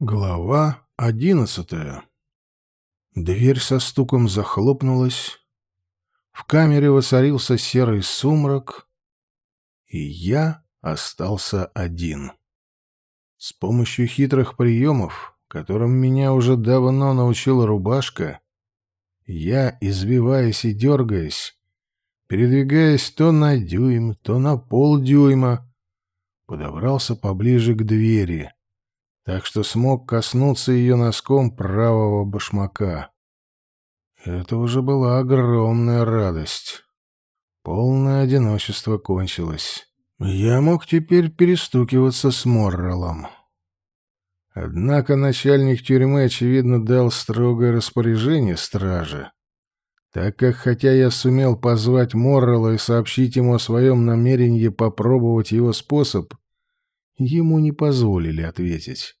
Глава одиннадцатая. Дверь со стуком захлопнулась. В камере воцарился серый сумрак, и я остался один. С помощью хитрых приемов, которым меня уже давно научила рубашка, я, извиваясь и дергаясь, передвигаясь то на дюйм, то на полдюйма, подобрался поближе к двери — так что смог коснуться ее носком правого башмака. Это уже была огромная радость. Полное одиночество кончилось. Я мог теперь перестукиваться с Моррелом. Однако начальник тюрьмы, очевидно, дал строгое распоряжение страже, так как, хотя я сумел позвать Моррелла и сообщить ему о своем намерении попробовать его способ, ему не позволили ответить.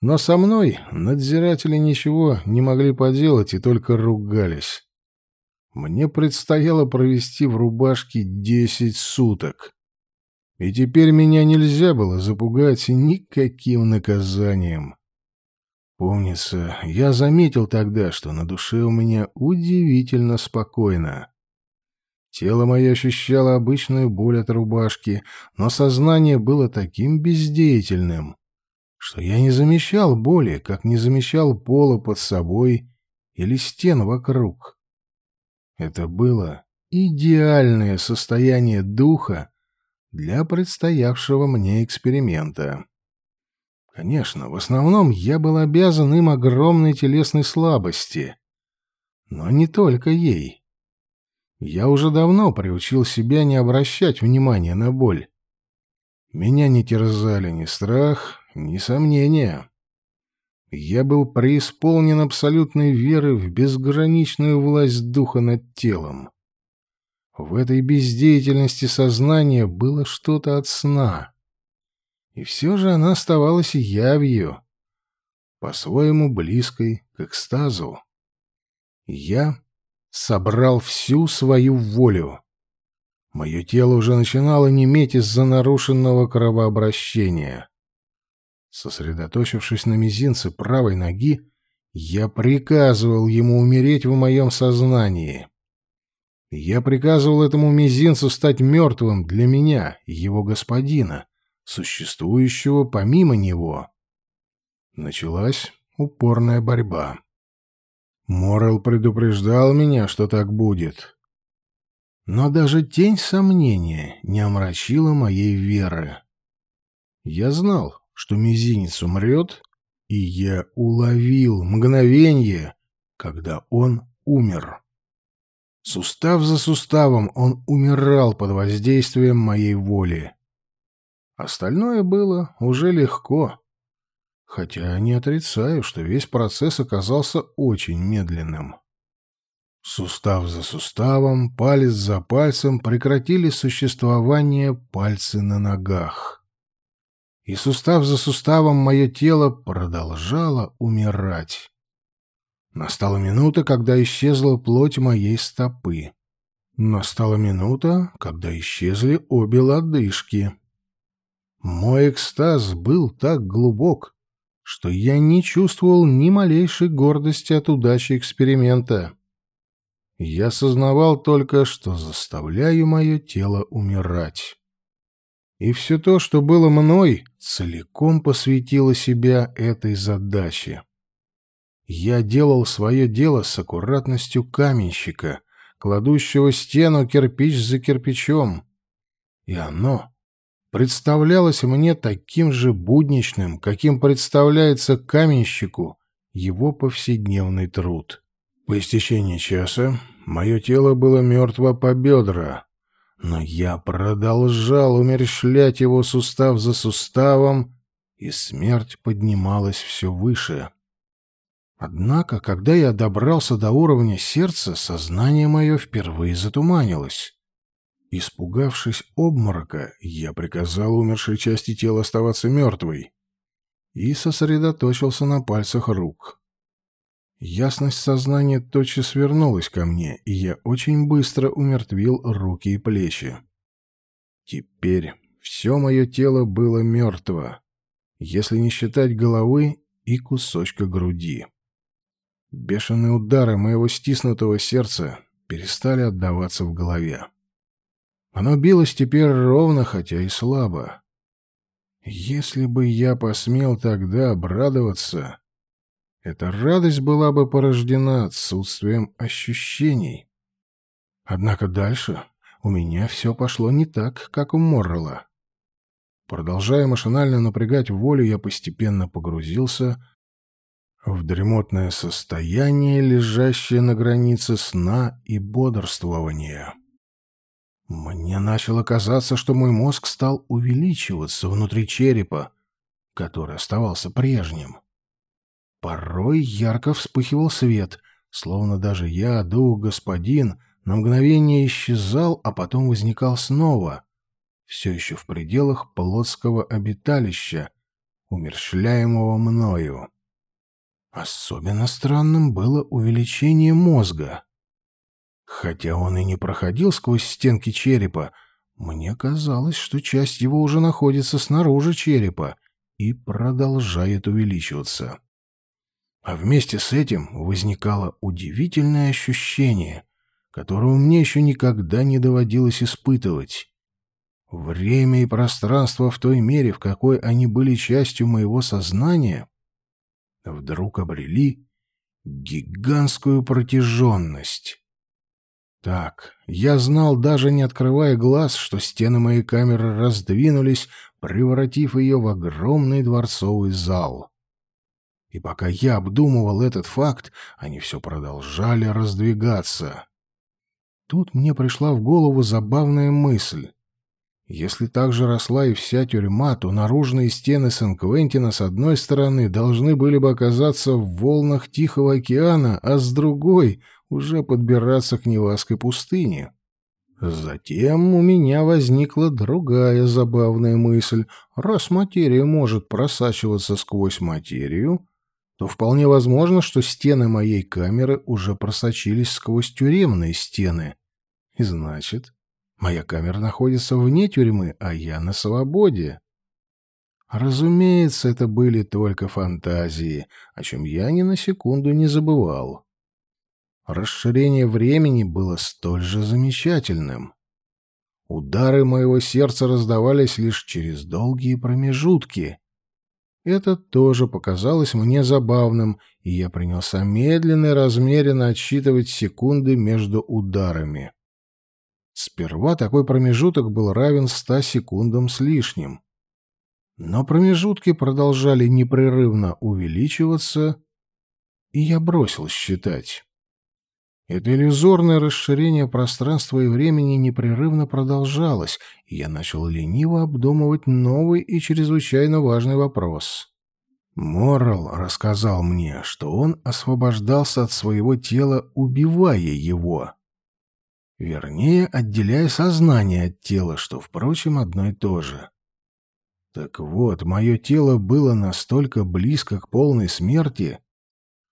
Но со мной надзиратели ничего не могли поделать и только ругались. Мне предстояло провести в рубашке десять суток. И теперь меня нельзя было запугать никаким наказанием. Помнится, я заметил тогда, что на душе у меня удивительно спокойно. Тело мое ощущало обычную боль от рубашки, но сознание было таким бездеятельным, что я не замечал боли, как не замечал пола под собой или стен вокруг. Это было идеальное состояние духа для предстоявшего мне эксперимента. Конечно, в основном я был обязан им огромной телесной слабости, но не только ей. Я уже давно приучил себя не обращать внимания на боль. Меня не терзали ни страх, ни сомнения. Я был преисполнен абсолютной веры в безграничную власть духа над телом. В этой бездеятельности сознания было что-то от сна. И все же она оставалась явью, по-своему близкой к экстазу. Я собрал всю свою волю. Мое тело уже начинало неметь из-за нарушенного кровообращения. Сосредоточившись на мизинце правой ноги, я приказывал ему умереть в моем сознании. Я приказывал этому мизинцу стать мертвым для меня, его господина, существующего помимо него. Началась упорная борьба. Морел предупреждал меня, что так будет. Но даже тень сомнения не омрачила моей веры. Я знал, что мизинец умрет, и я уловил мгновение, когда он умер. Сустав за суставом он умирал под воздействием моей воли. Остальное было уже легко, хотя не отрицаю, что весь процесс оказался очень медленным. Сустав за суставом, палец за пальцем прекратили существование пальцы на ногах и сустав за суставом мое тело продолжало умирать. Настала минута, когда исчезла плоть моей стопы. Настала минута, когда исчезли обе лодыжки. Мой экстаз был так глубок, что я не чувствовал ни малейшей гордости от удачи эксперимента. Я сознавал только, что заставляю мое тело умирать. И все то, что было мной, целиком посвятило себя этой задаче. Я делал свое дело с аккуратностью каменщика, кладущего стену кирпич за кирпичом. И оно представлялось мне таким же будничным, каким представляется каменщику его повседневный труд. По истечении часа мое тело было мертво по бедра, но я продолжал умерщвлять его сустав за суставом, и смерть поднималась все выше. Однако, когда я добрался до уровня сердца, сознание мое впервые затуманилось. Испугавшись обморока, я приказал умершей части тела оставаться мертвой и сосредоточился на пальцах рук. Ясность сознания тотчас вернулась ко мне, и я очень быстро умертвил руки и плечи. Теперь все мое тело было мертво. если не считать головы и кусочка груди. Бешеные удары моего стиснутого сердца перестали отдаваться в голове. Оно билось теперь ровно, хотя и слабо. Если бы я посмел тогда обрадоваться, эта радость была бы порождена отсутствием ощущений. Однако дальше у меня все пошло не так, как у Моррелла. Продолжая машинально напрягать волю, я постепенно погрузился в дремотное состояние, лежащее на границе сна и бодрствования. Мне начало казаться, что мой мозг стал увеличиваться внутри черепа, который оставался прежним. Порой ярко вспыхивал свет, словно даже я, дух господин, на мгновение исчезал, а потом возникал снова, все еще в пределах плотского обиталища, умерщвляемого мною. Особенно странным было увеличение мозга. Хотя он и не проходил сквозь стенки черепа, мне казалось, что часть его уже находится снаружи черепа и продолжает увеличиваться. А вместе с этим возникало удивительное ощущение, которого мне еще никогда не доводилось испытывать. Время и пространство в той мере, в какой они были частью моего сознания, вдруг обрели гигантскую протяженность. Так, я знал, даже не открывая глаз, что стены моей камеры раздвинулись, превратив ее в огромный дворцовый зал. И пока я обдумывал этот факт, они все продолжали раздвигаться. Тут мне пришла в голову забавная мысль. Если так же росла и вся тюрьма, то наружные стены Сан-Квентина с одной стороны должны были бы оказаться в волнах Тихого океана, а с другой — уже подбираться к Неваской пустыне. Затем у меня возникла другая забавная мысль. Раз материя может просачиваться сквозь материю, то вполне возможно, что стены моей камеры уже просочились сквозь тюремные стены. И значит, Моя камера находится вне тюрьмы, а я на свободе. Разумеется, это были только фантазии, о чем я ни на секунду не забывал. Расширение времени было столь же замечательным. Удары моего сердца раздавались лишь через долгие промежутки. Это тоже показалось мне забавным, и я принялся медленно и размеренно отсчитывать секунды между ударами. Сперва такой промежуток был равен ста секундам с лишним. Но промежутки продолжали непрерывно увеличиваться, и я бросил считать. Это иллюзорное расширение пространства и времени непрерывно продолжалось, и я начал лениво обдумывать новый и чрезвычайно важный вопрос. Моррел рассказал мне, что он освобождался от своего тела, убивая его. Вернее, отделяя сознание от тела, что, впрочем, одно и то же. Так вот, мое тело было настолько близко к полной смерти,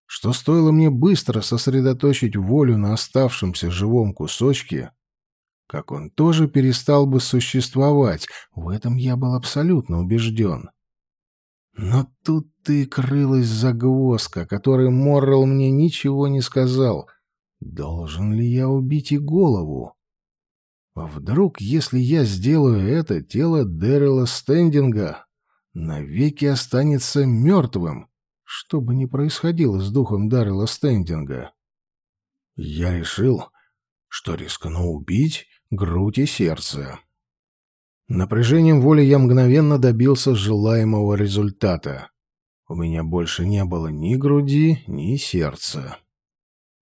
что стоило мне быстро сосредоточить волю на оставшемся живом кусочке, как он тоже перестал бы существовать, в этом я был абсолютно убежден. Но тут ты крылась загвоздка, которой Моррел мне ничего не сказал, Должен ли я убить и голову? А вдруг, если я сделаю это, тело Дэрила Стендинга навеки останется мертвым, что бы ни происходило с духом Даррела Стендинга? Я решил, что рискну убить грудь и сердце. Напряжением воли я мгновенно добился желаемого результата. У меня больше не было ни груди, ни сердца.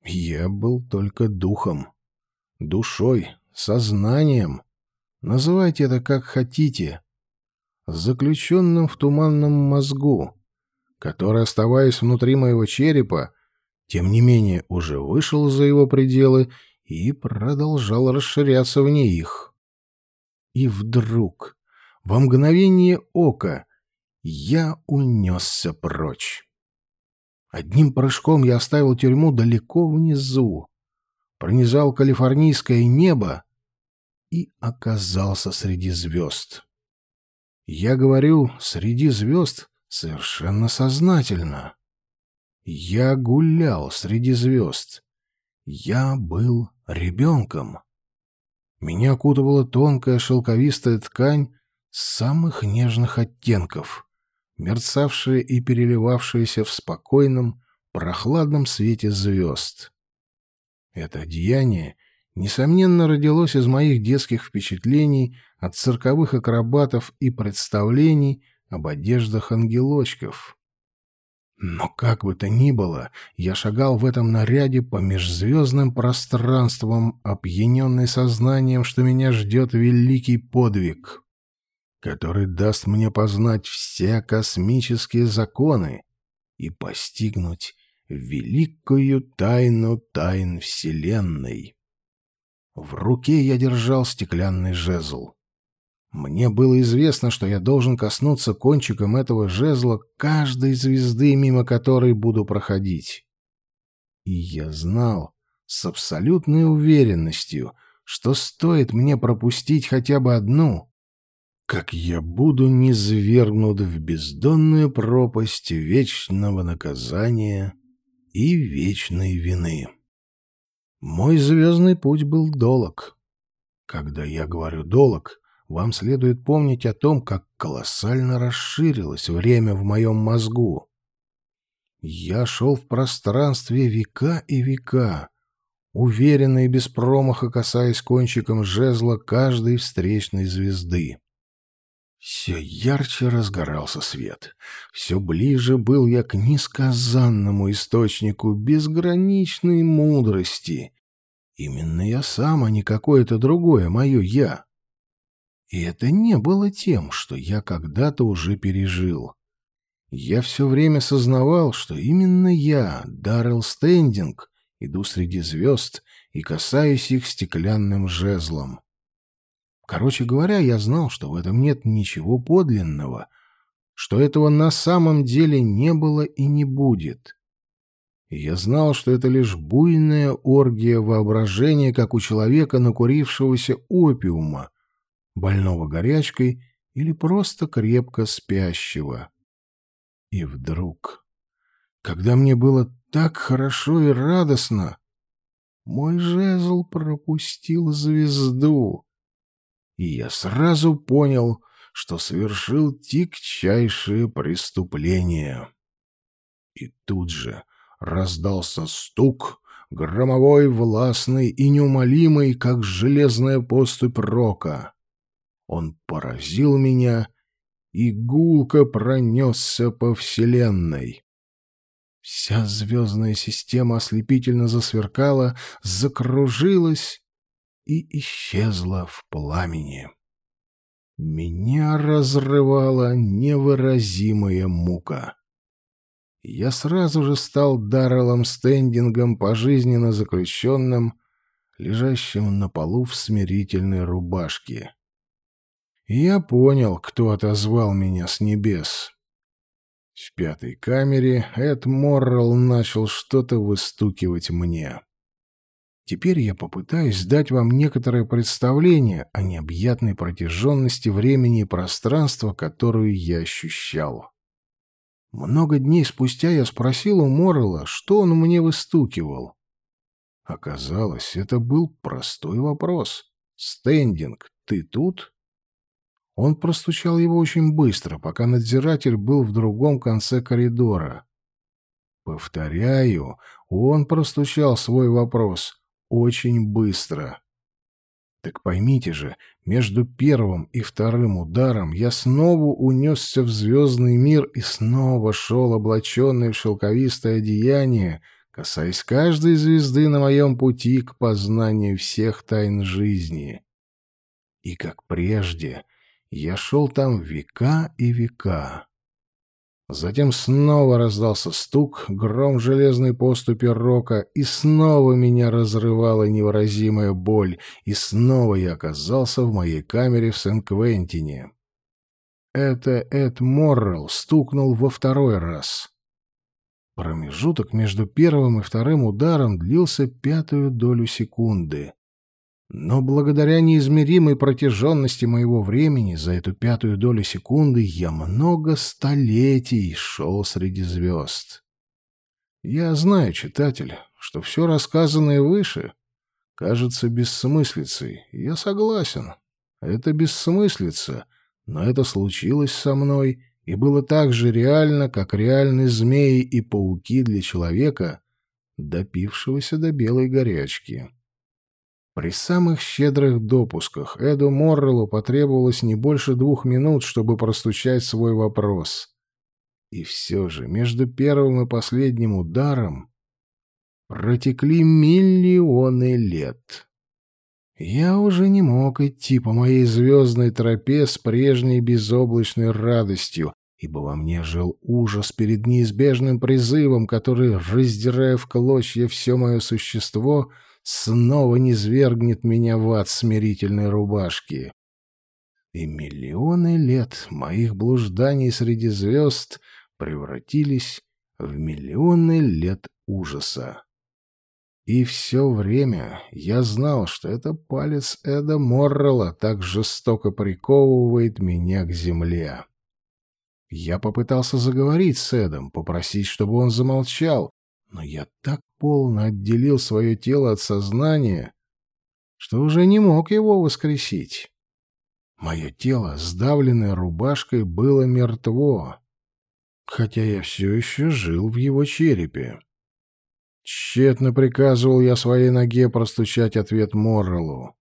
Я был только духом, душой, сознанием. Называйте это как хотите. Заключенным в туманном мозгу, который, оставаясь внутри моего черепа, тем не менее уже вышел за его пределы и продолжал расширяться вне их. И вдруг, во мгновение ока, я унесся прочь. Одним прыжком я оставил тюрьму далеко внизу, пронизал калифорнийское небо и оказался среди звезд. Я говорю «среди звезд» Совершенно сознательно. Я гулял среди звезд. Я был ребенком. Меня окутывала тонкая шелковистая ткань самых нежных оттенков, мерцавшая и переливавшаяся в спокойном, прохладном свете звезд. Это одеяние, несомненно, родилось из моих детских впечатлений от цирковых акробатов и представлений об одеждах ангелочков. Но как бы то ни было, я шагал в этом наряде по межзвездным пространствам, опьяненный сознанием, что меня ждет великий подвиг, который даст мне познать все космические законы и постигнуть великую тайну тайн Вселенной. В руке я держал стеклянный жезл. Мне было известно, что я должен коснуться кончиком этого жезла каждой звезды, мимо которой буду проходить. И я знал с абсолютной уверенностью, что стоит мне пропустить хотя бы одну, как я буду низвергнут в бездонную пропасть вечного наказания и вечной вины. Мой звездный путь был долог. Когда я говорю «долог», вам следует помнить о том, как колоссально расширилось время в моем мозгу. Я шел в пространстве века и века, уверенно и без промаха касаясь кончиком жезла каждой встречной звезды. Все ярче разгорался свет. Все ближе был я к несказанному источнику безграничной мудрости. Именно я сам, а не какое-то другое мое «я». И это не было тем, что я когда-то уже пережил. Я все время сознавал, что именно я, Даррелл Стендинг, иду среди звезд и касаюсь их стеклянным жезлом. Короче говоря, я знал, что в этом нет ничего подлинного, что этого на самом деле не было и не будет. И я знал, что это лишь буйная оргия воображения, как у человека, накурившегося опиума, больного горячкой или просто крепко спящего. И вдруг, когда мне было так хорошо и радостно, мой жезл пропустил звезду, и я сразу понял, что совершил тягчайшее преступление. И тут же раздался стук, громовой, властный и неумолимый, как железная поступь рока. Он поразил меня, и гулко пронесся по Вселенной. Вся звездная система ослепительно засверкала, закружилась и исчезла в пламени. Меня разрывала невыразимая мука. Я сразу же стал Дарреллом Стендингом, пожизненно заключенным, лежащим на полу в смирительной рубашке я понял, кто отозвал меня с небес. В пятой камере Эд Моррелл начал что-то выстукивать мне. Теперь я попытаюсь дать вам некоторое представление о необъятной протяженности времени и пространства, которую я ощущал. Много дней спустя я спросил у Моррелла, что он мне выстукивал. Оказалось, это был простой вопрос. «Стендинг, ты тут?» Он простучал его очень быстро, пока надзиратель был в другом конце коридора. Повторяю, он простучал свой вопрос очень быстро. Так поймите же, между первым и вторым ударом я снова унесся в звездный мир и снова шел облаченный в шелковистое одеяние, касаясь каждой звезды на моем пути к познанию всех тайн жизни. И как прежде, я шел там века и века. Затем снова раздался стук, гром железной поступи рока, и снова меня разрывала невыразимая боль, и снова я оказался в моей камере в Сен-Квентине. Это Эд Моррелл стукнул во второй раз. Промежуток между первым и вторым ударом длился пятую долю секунды. Но благодаря неизмеримой протяженности моего времени за эту пятую долю секунды я много столетий шел среди звезд. Я знаю, читатель, что все рассказанное выше кажется бессмыслицей. Я согласен. Это бессмыслица, но это случилось со мной и было так же реально, как реальны змеи и пауки для человека, допившегося до белой горячки. При самых щедрых допусках Эду Морреллу потребовалось не больше двух минут, чтобы простучать свой вопрос. И все же между первым и последним ударом протекли миллионы лет. Я уже не мог идти по моей звездной тропе с прежней безоблачной радостью, ибо во мне жил ужас перед неизбежным призывом, который, раздирая в клочья все мое существо, — снова не свергнет меня в ад смирительной рубашки. И миллионы лет моих блужданий среди звезд превратились в миллионы лет ужаса. И все время я знал, что это палец Эда Моррелла так жестоко приковывает меня к земле. Я попытался заговорить с Эдом, попросить, чтобы он замолчал, но я так полно отделил свое тело от сознания, что уже не мог его воскресить. Мое тело, сдавленное рубашкой, было мертво, хотя я все еще жил в его черепе. Тщетно приказывал я своей ноге простучать ответ Моррелу.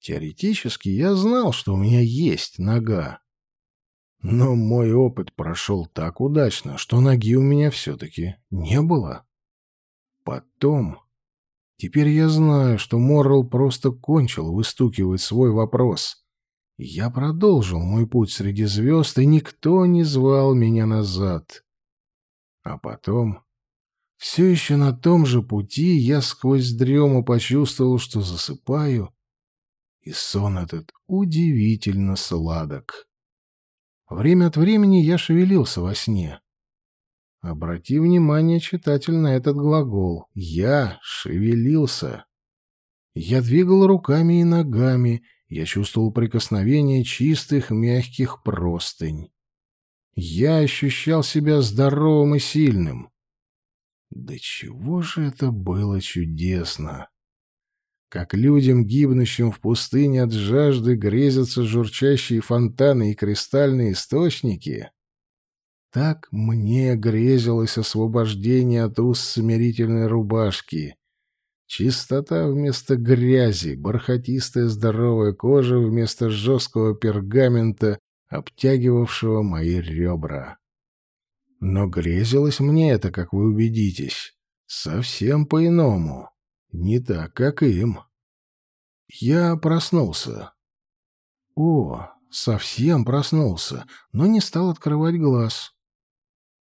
Теоретически я знал, что у меня есть нога. Но мой опыт прошел так удачно, что ноги у меня все-таки не было. Потом... Теперь я знаю, что Моррел просто кончил выстукивать свой вопрос. Я продолжил мой путь среди звезд, и никто не звал меня назад. А потом... Все еще на том же пути я сквозь дрему почувствовал, что засыпаю, и сон этот удивительно сладок. Время от времени я шевелился во сне. Обрати внимание, читатель, на этот глагол. Я шевелился. Я двигал руками и ногами, я чувствовал прикосновение чистых, мягких простынь. Я ощущал себя здоровым и сильным. Да чего же это было чудесно! как людям, гибнущим в пустыне от жажды, грезятся журчащие фонтаны и кристальные источники, так мне грезилось освобождение от уст смирительной рубашки. Чистота вместо грязи, бархатистая здоровая кожа вместо жесткого пергамента, обтягивавшего мои ребра. Но грезилось мне это, как вы убедитесь, совсем по-иному. Не так, как им. Я проснулся. О, совсем проснулся, но не стал открывать глаз.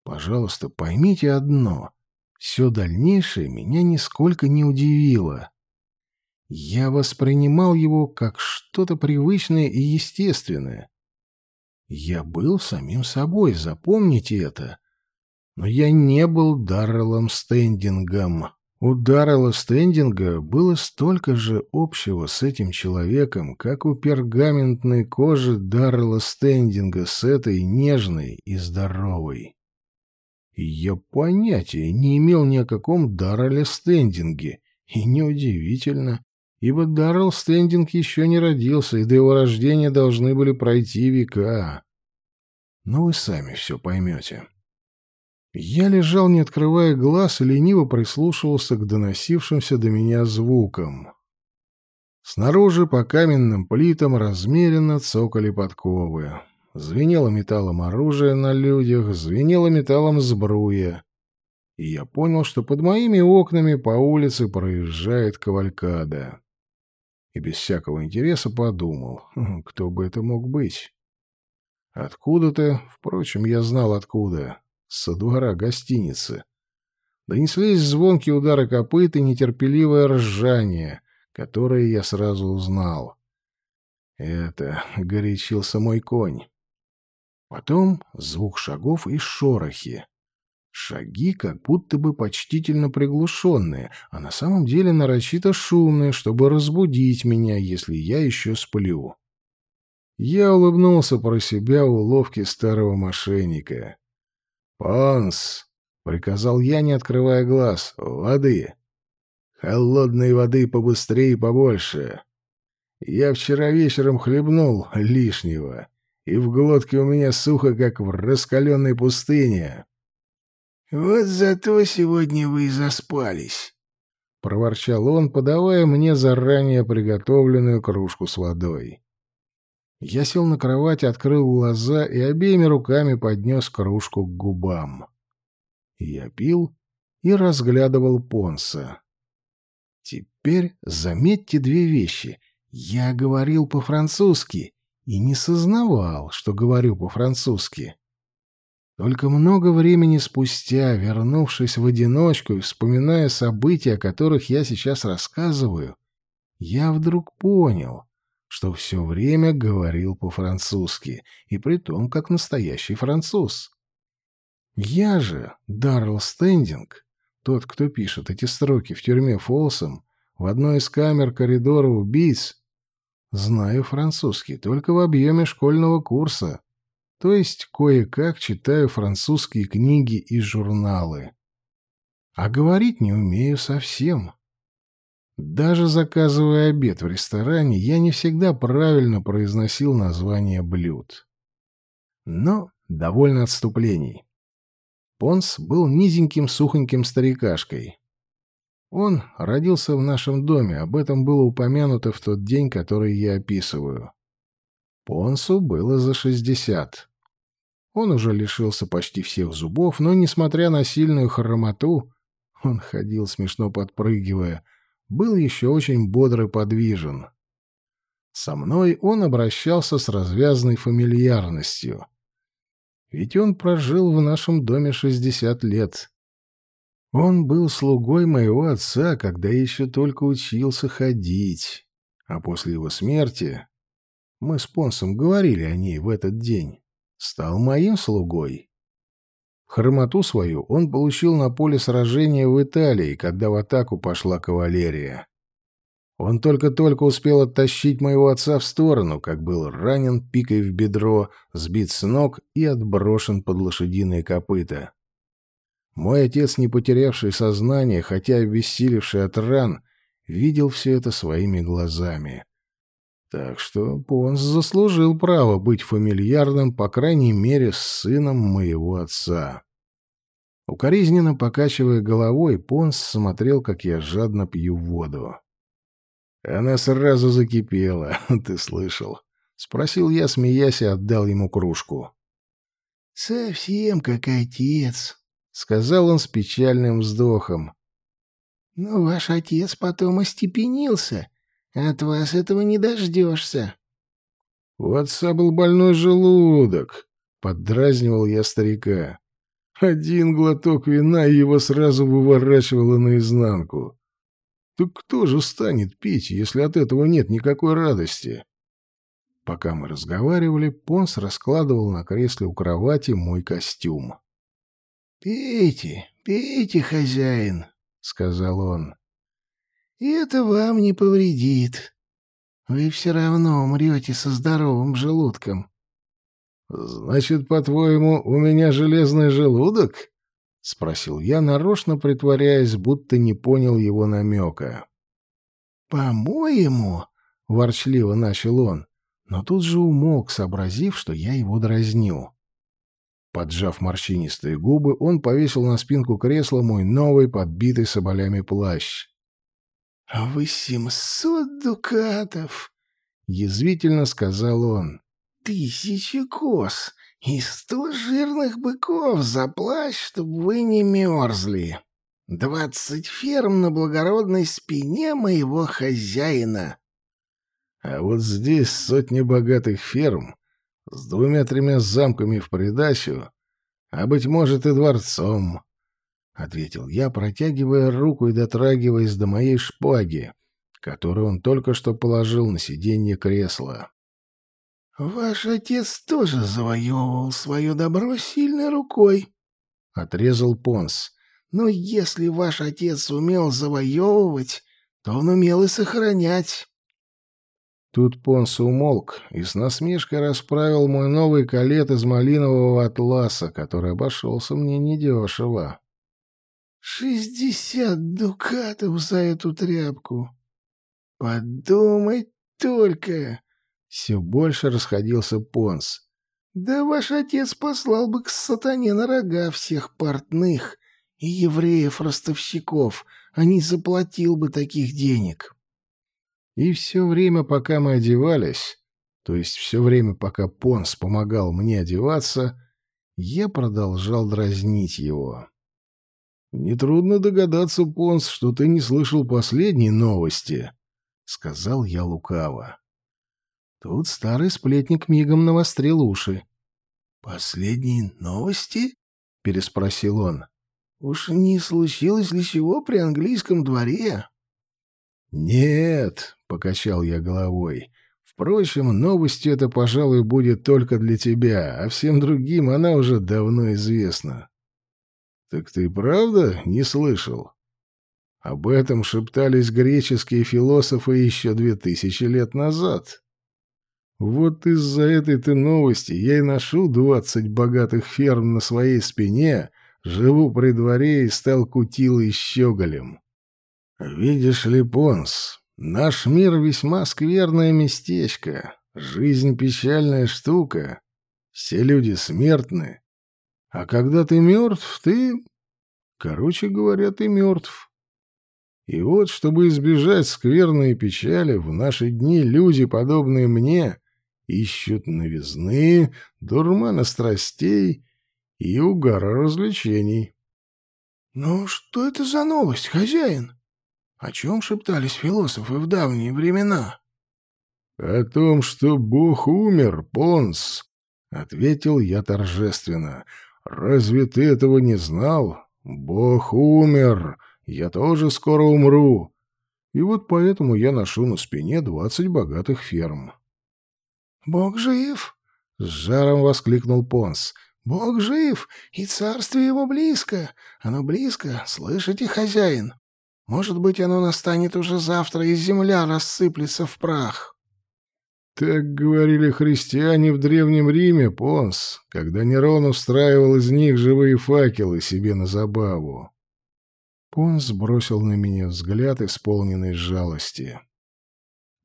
Пожалуйста, поймите одно. Все дальнейшее меня нисколько не удивило. Я воспринимал его как что-то привычное и естественное. Я был самим собой, запомните это. Но я не был Дарреллом Стендингом. У Даррелла Стендинга было столько же общего с этим человеком, как у пергаментной кожи Даррелла Стендинга с этой нежной и здоровой. Я понятия не имел ни о каком Даррелле Стендинге, и неудивительно, ибо Даррелл Стендинг еще не родился, и до его рождения должны были пройти века. Но вы сами все поймете. Я лежал, не открывая глаз, и лениво прислушивался к доносившимся до меня звукам. Снаружи по каменным плитам размеренно цокали подковы. Звенело металлом оружие на людях, звенело металлом сбруя. И я понял, что под моими окнами по улице проезжает кавалькада. И без всякого интереса подумал, «Хм, кто бы это мог быть. Откуда-то, впрочем, я знал откуда со двора гостиницы. Донеслись звонкие удары копыт и нетерпеливое ржание, которое я сразу узнал. Это горячился мой конь. Потом звук шагов и шорохи. Шаги как будто бы почтительно приглушенные, а на самом деле нарочито шумные, чтобы разбудить меня, если я еще сплю. Я улыбнулся про себя уловки старого мошенника. «Понс!» — приказал я, не открывая глаз. «Воды! Холодной воды побыстрее и побольше!» Я вчера вечером хлебнул лишнего, и в глотке у меня сухо, как в раскаленной пустыне. «Вот зато сегодня вы и заспались», — проворчал он, подавая мне заранее приготовленную кружку с водой. Я сел на кровать, открыл глаза и обеими руками поднес кружку к губам. Я пил и разглядывал Понса. Теперь заметьте две вещи. Я говорил по-французски и не сознавал, что говорю по-французски. Только много времени спустя, вернувшись в одиночку и вспоминая события, о которых я сейчас рассказываю, я вдруг понял — что все время говорил по-французски, и при том как настоящий француз. Я же, Даррелл Стендинг, тот, кто пишет эти строки в тюрьме Фолсом, в одной из камер коридора убийц, знаю французский только в объеме школьного курса, то есть кое-как читаю французские книги и журналы. А говорить не умею совсем. Даже заказывая обед в ресторане, я не всегда правильно произносил название блюд. Но довольно отступлений. Понс был низеньким сухоньким старикашкой. Он родился в нашем доме, об этом было упомянуто в тот день, который я описываю. Понсу было за шестьдесят. Он уже лишился почти всех зубов, но, несмотря на сильную хромоту, он ходил смешно подпрыгивая — был еще очень бодр и подвижен. Со мной он обращался с развязной фамильярностью. Ведь он прожил в нашем доме шестьдесят лет. Он был слугой моего отца, когда еще только учился ходить. А после его смерти, мы с Понсом говорили о ней в этот день, стал моим слугой. Хромоту свою он получил на поле сражения в Италии, когда в атаку пошла кавалерия. Он только-только успел оттащить моего отца в сторону, как был ранен пикой в бедро, сбит с ног и отброшен под лошадиные копыта. Мой отец, не потерявший сознание, хотя обессилевший от ран, видел все это своими глазами. Так что Понс заслужил право быть фамильярным, по крайней мере, с сыном моего отца. Укоризненно покачивая головой, Понс смотрел, как я жадно пью воду. Она сразу закипела, ты слышал? Спросил я, смеясь, и отдал ему кружку. «Совсем как отец», — сказал он с печальным вздохом. «Но ваш отец потом остепенился» От вас этого не дождешься. У отца был больной желудок, поддразнивал я старика. Один глоток вина его сразу выворачивало наизнанку. Так кто же станет пить, если от этого нет никакой радости? Пока мы разговаривали, Понс раскладывал на кресле у кровати мой костюм. «Пейте, пейте, хозяин», — сказал он. И это вам не повредит. Вы все равно умрете со здоровым желудком. — Значит, по-твоему, у меня железный желудок? — спросил я, нарочно притворяясь, будто не понял его намека. — По-моему, — ворчливо начал он, но тут же умолк, сообразив, что я его дразню. Поджав морщинистые губы, он повесил на спинку кресла мой новый, подбитый соболями плащ. «Восемьсот дукатов!» — язвительно сказал он. «Тысяча коз и сто жирных быков за плащ, чтобы вы не мерзли. Двадцать ферм на благородной спине моего хозяина». «А вот здесь сотни богатых ферм с двумя-тремя замками в придачу, а, быть может, и дворцом, — ответил я, протягивая руку и дотрагиваясь до моей шпаги, которую он только что положил на сиденье кресла. «Ваш отец тоже завоевывал свое добро сильной рукой», — отрезал Понс. «Но если ваш отец умел завоевывать, то он умел и сохранять». Тут Понс умолк и с насмешкой расправил мой новый калет из малинового атласа, который обошелся мне недешево. «Шестьдесят дукатов за эту тряпку! Подумай только!» Все больше расходился Понс. «Да ваш отец послал бы к сатане на рога всех портных и евреев-ростовщиков, а не заплатил бы таких денег». И все время, пока мы одевались, то есть все время, пока Понс помогал мне одеваться, я продолжал дразнить его. «Нетрудно догадаться, Понс, что ты не слышал последней новости», — сказал я лукаво. Тут старый сплетник мигом навострил уши. «Последние новости?» — переспросил он. «Уж не случилось ли чего при английском дворе?» «Нет», — покачал я головой. «Впрочем, новостью это, пожалуй, будет только для тебя, а всем другим она уже давно известна». «Так ты правда не слышал?» Об этом шептались греческие философы еще две тысячи лет назад. Вот из-за этой-то новости я и ношу двадцать богатых ферм на своей спине, живу при дворе и стал кутилой щеголем. Видишь ли, Понс, наш мир весьма скверное местечко, жизнь печальная штука, все люди смертны. А когда ты мертв, ты... Короче говоря, ты мертв. И вот, чтобы избежать скверной печали, в наши дни люди, подобные мне, ищут новизны, дурмана страстей и угара развлечений. — Ну, что это за новость, хозяин? О чем шептались философы в давние времена? — О том, что Бог умер, Понс, — ответил я торжественно. — Разве ты этого не знал? Бог умер, я тоже скоро умру. И вот поэтому я ношу на спине двадцать богатых ферм. — Бог жив! — с жаром воскликнул Понс. — Бог жив, и царствие его близко. Оно близко, слышите, хозяин? Может быть, оно настанет уже завтра, и земля рассыплется в прах. Так говорили христиане в Древнем Риме, Понс, когда Нерон устраивал из них живые факелы себе на забаву. Понс бросил на меня взгляд, исполненный жалости.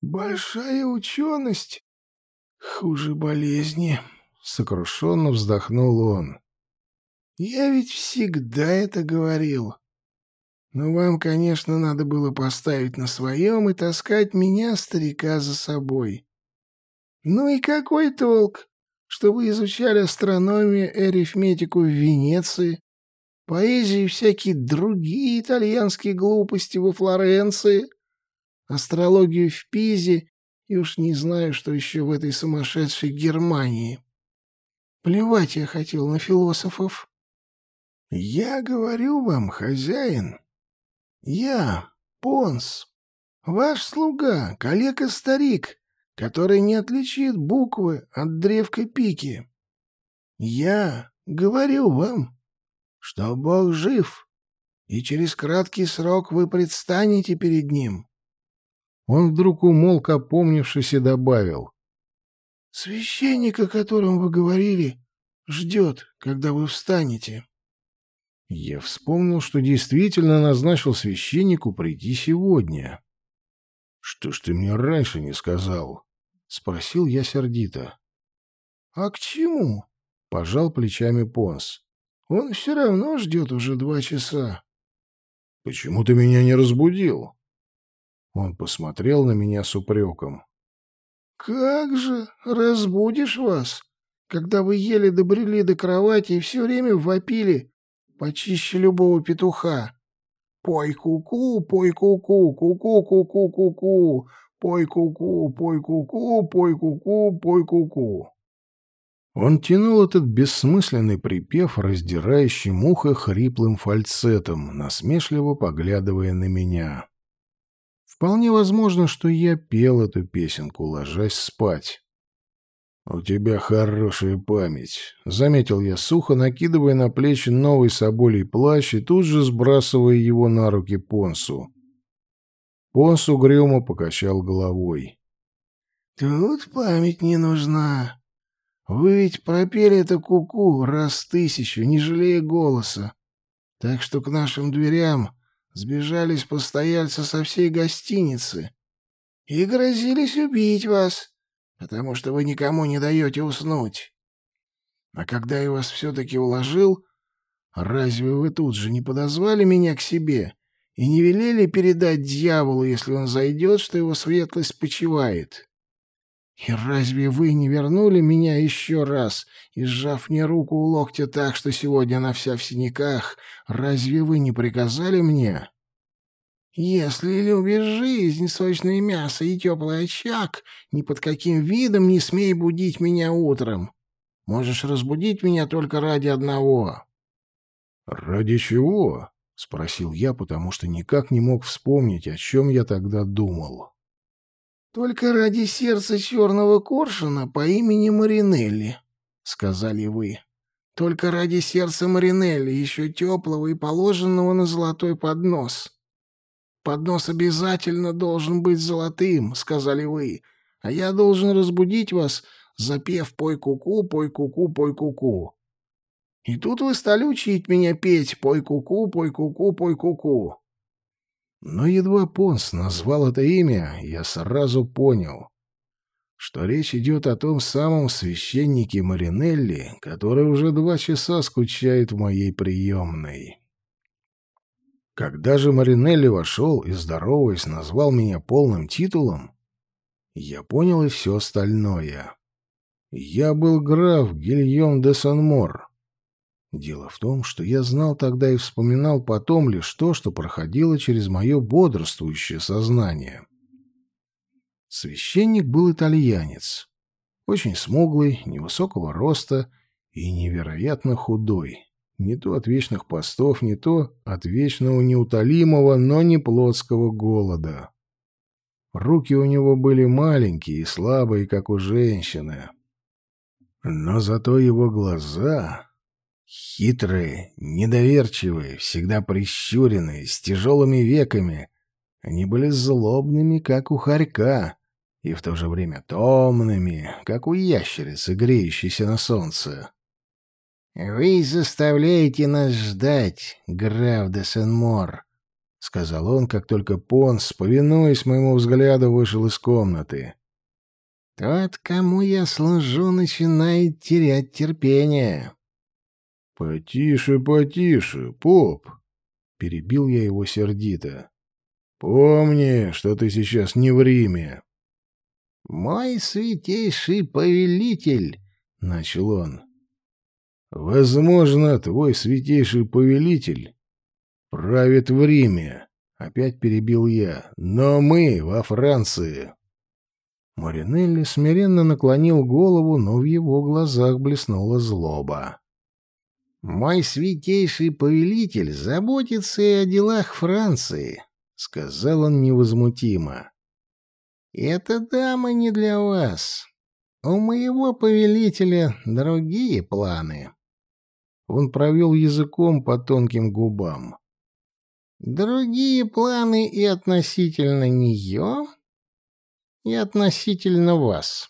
«Большая ученость хуже болезни», — сокрушенно вздохнул он. «Я ведь всегда это говорил. Но вам, конечно, надо было поставить на своем и таскать меня, старика, за собой. Ну и какой толк, что вы изучали астрономию и арифметику в Венеции, поэзию и всякие другие итальянские глупости во Флоренции, астрологию в Пизе и уж не знаю, что еще в этой сумасшедшей Германии. Плевать я хотел на философов. Я говорю вам, хозяин, я, Понс, ваш слуга, коллега-старик, который не отличит буквы от древка пики. Я говорю вам, что Бог жив, и через краткий срок вы предстанете перед Ним. Он вдруг умолк, опомнившись, и добавил. «Священник, о котором вы говорили, ждет, когда вы встанете». Я вспомнил, что действительно назначил священнику прийти сегодня. «Что ж ты мне раньше не сказал?» — спросил я сердито. «А к чему?» — пожал плечами Понс. «Он все равно ждет уже два часа». «Почему ты меня не разбудил?» Он посмотрел на меня с упреком. «Как же разбудишь вас, когда вы еле добрели до кровати и все время вопили почище любого петуха. Пой ку-ку, пой ку-ку, ку-ку, ку-ку, ку-ку, пой ку-ку, пой ку-ку, пой ку-ку, пой ку-ку. Он тянул этот бессмысленный припев, раздирающий ухо хриплым фальцетом, насмешливо поглядывая на меня. Вполне возможно, что я пел эту песенку, ложась спать. «У тебя хорошая память», — заметил я сухо, накидывая на плечи новый соболий плащ и тут же сбрасывая его на руки Понсу. Понс угрюмо покачал головой. «Тут память не нужна. Вы ведь пропели это куку -ку раз тысячу, не жалея голоса. Так что к нашим дверям сбежались постояльцы со всей гостиницы и грозились убить вас» потому что вы никому не даете уснуть. А когда я вас все-таки уложил, разве вы тут же не подозвали меня к себе и не велели передать дьяволу, если он зайдет, что его светлость почивает? И разве вы не вернули меня еще раз и, сжав мне руку у локтя так, что сегодня она вся в синяках, разве вы не приказали мне если любишь жизнь, сочное мясо и теплый очаг, ни под каким видом не смей будить меня утром. Можешь разбудить меня только ради одного». «Ради чего?» — спросил я, потому что никак не мог вспомнить, о чем я тогда думал. «Только ради сердца черного коршуна по имени Маринелли», — сказали вы. «Только ради сердца Маринелли, еще теплого и положенного на золотой поднос». «Поднос обязательно должен быть золотым», — сказали вы, «а я должен разбудить вас, запев «пой куку, пой куку, пой куку». И тут вы стали учить меня петь «пой куку, пой куку, пой куку». Но едва Понс назвал это имя, я сразу понял, что речь идет о том самом священнике Маринелли, который уже два часа скучает в моей приемной. Когда же Маринелли вошел и, здороваясь, назвал меня полным титулом, я понял и все остальное. Я был граф Гильем де Санмор. Дело в том, что я знал тогда и вспоминал потом лишь то, что проходило через мое бодрствующее сознание. Священник был итальянец, очень смуглый, невысокого роста и невероятно худой. Не то от вечных постов, не то от вечного неутолимого, но не плотского голода. Руки у него были маленькие и слабые, как у женщины. Но зато его глаза, хитрые, недоверчивые, всегда прищуренные, с тяжелыми веками, они были злобными, как у хорька, и в то же время томными, как у ящерицы, греющейся на солнце. «Вы заставляете нас ждать, граф де Сен-Мор», — сказал он, как только Понс, повинуясь моему взгляду, вышел из комнаты. «Тот, кому я служу, начинает терять терпение». «Потише, потише, поп!» — перебил я его сердито. «Помни, что ты сейчас не в Риме». «Мой святейший повелитель», — начал он, Возможно, твой святейший повелитель правит в Риме, опять перебил я, но мы во Франции. Маринелли смиренно наклонил голову, но в его глазах блеснула злоба. «Мой святейший повелитель заботится и о делах Франции», — сказал он невозмутимо. «Эта дама не для вас. У моего повелителя другие планы». Он провел языком по тонким губам. «Другие планы и относительно нее, и относительно вас».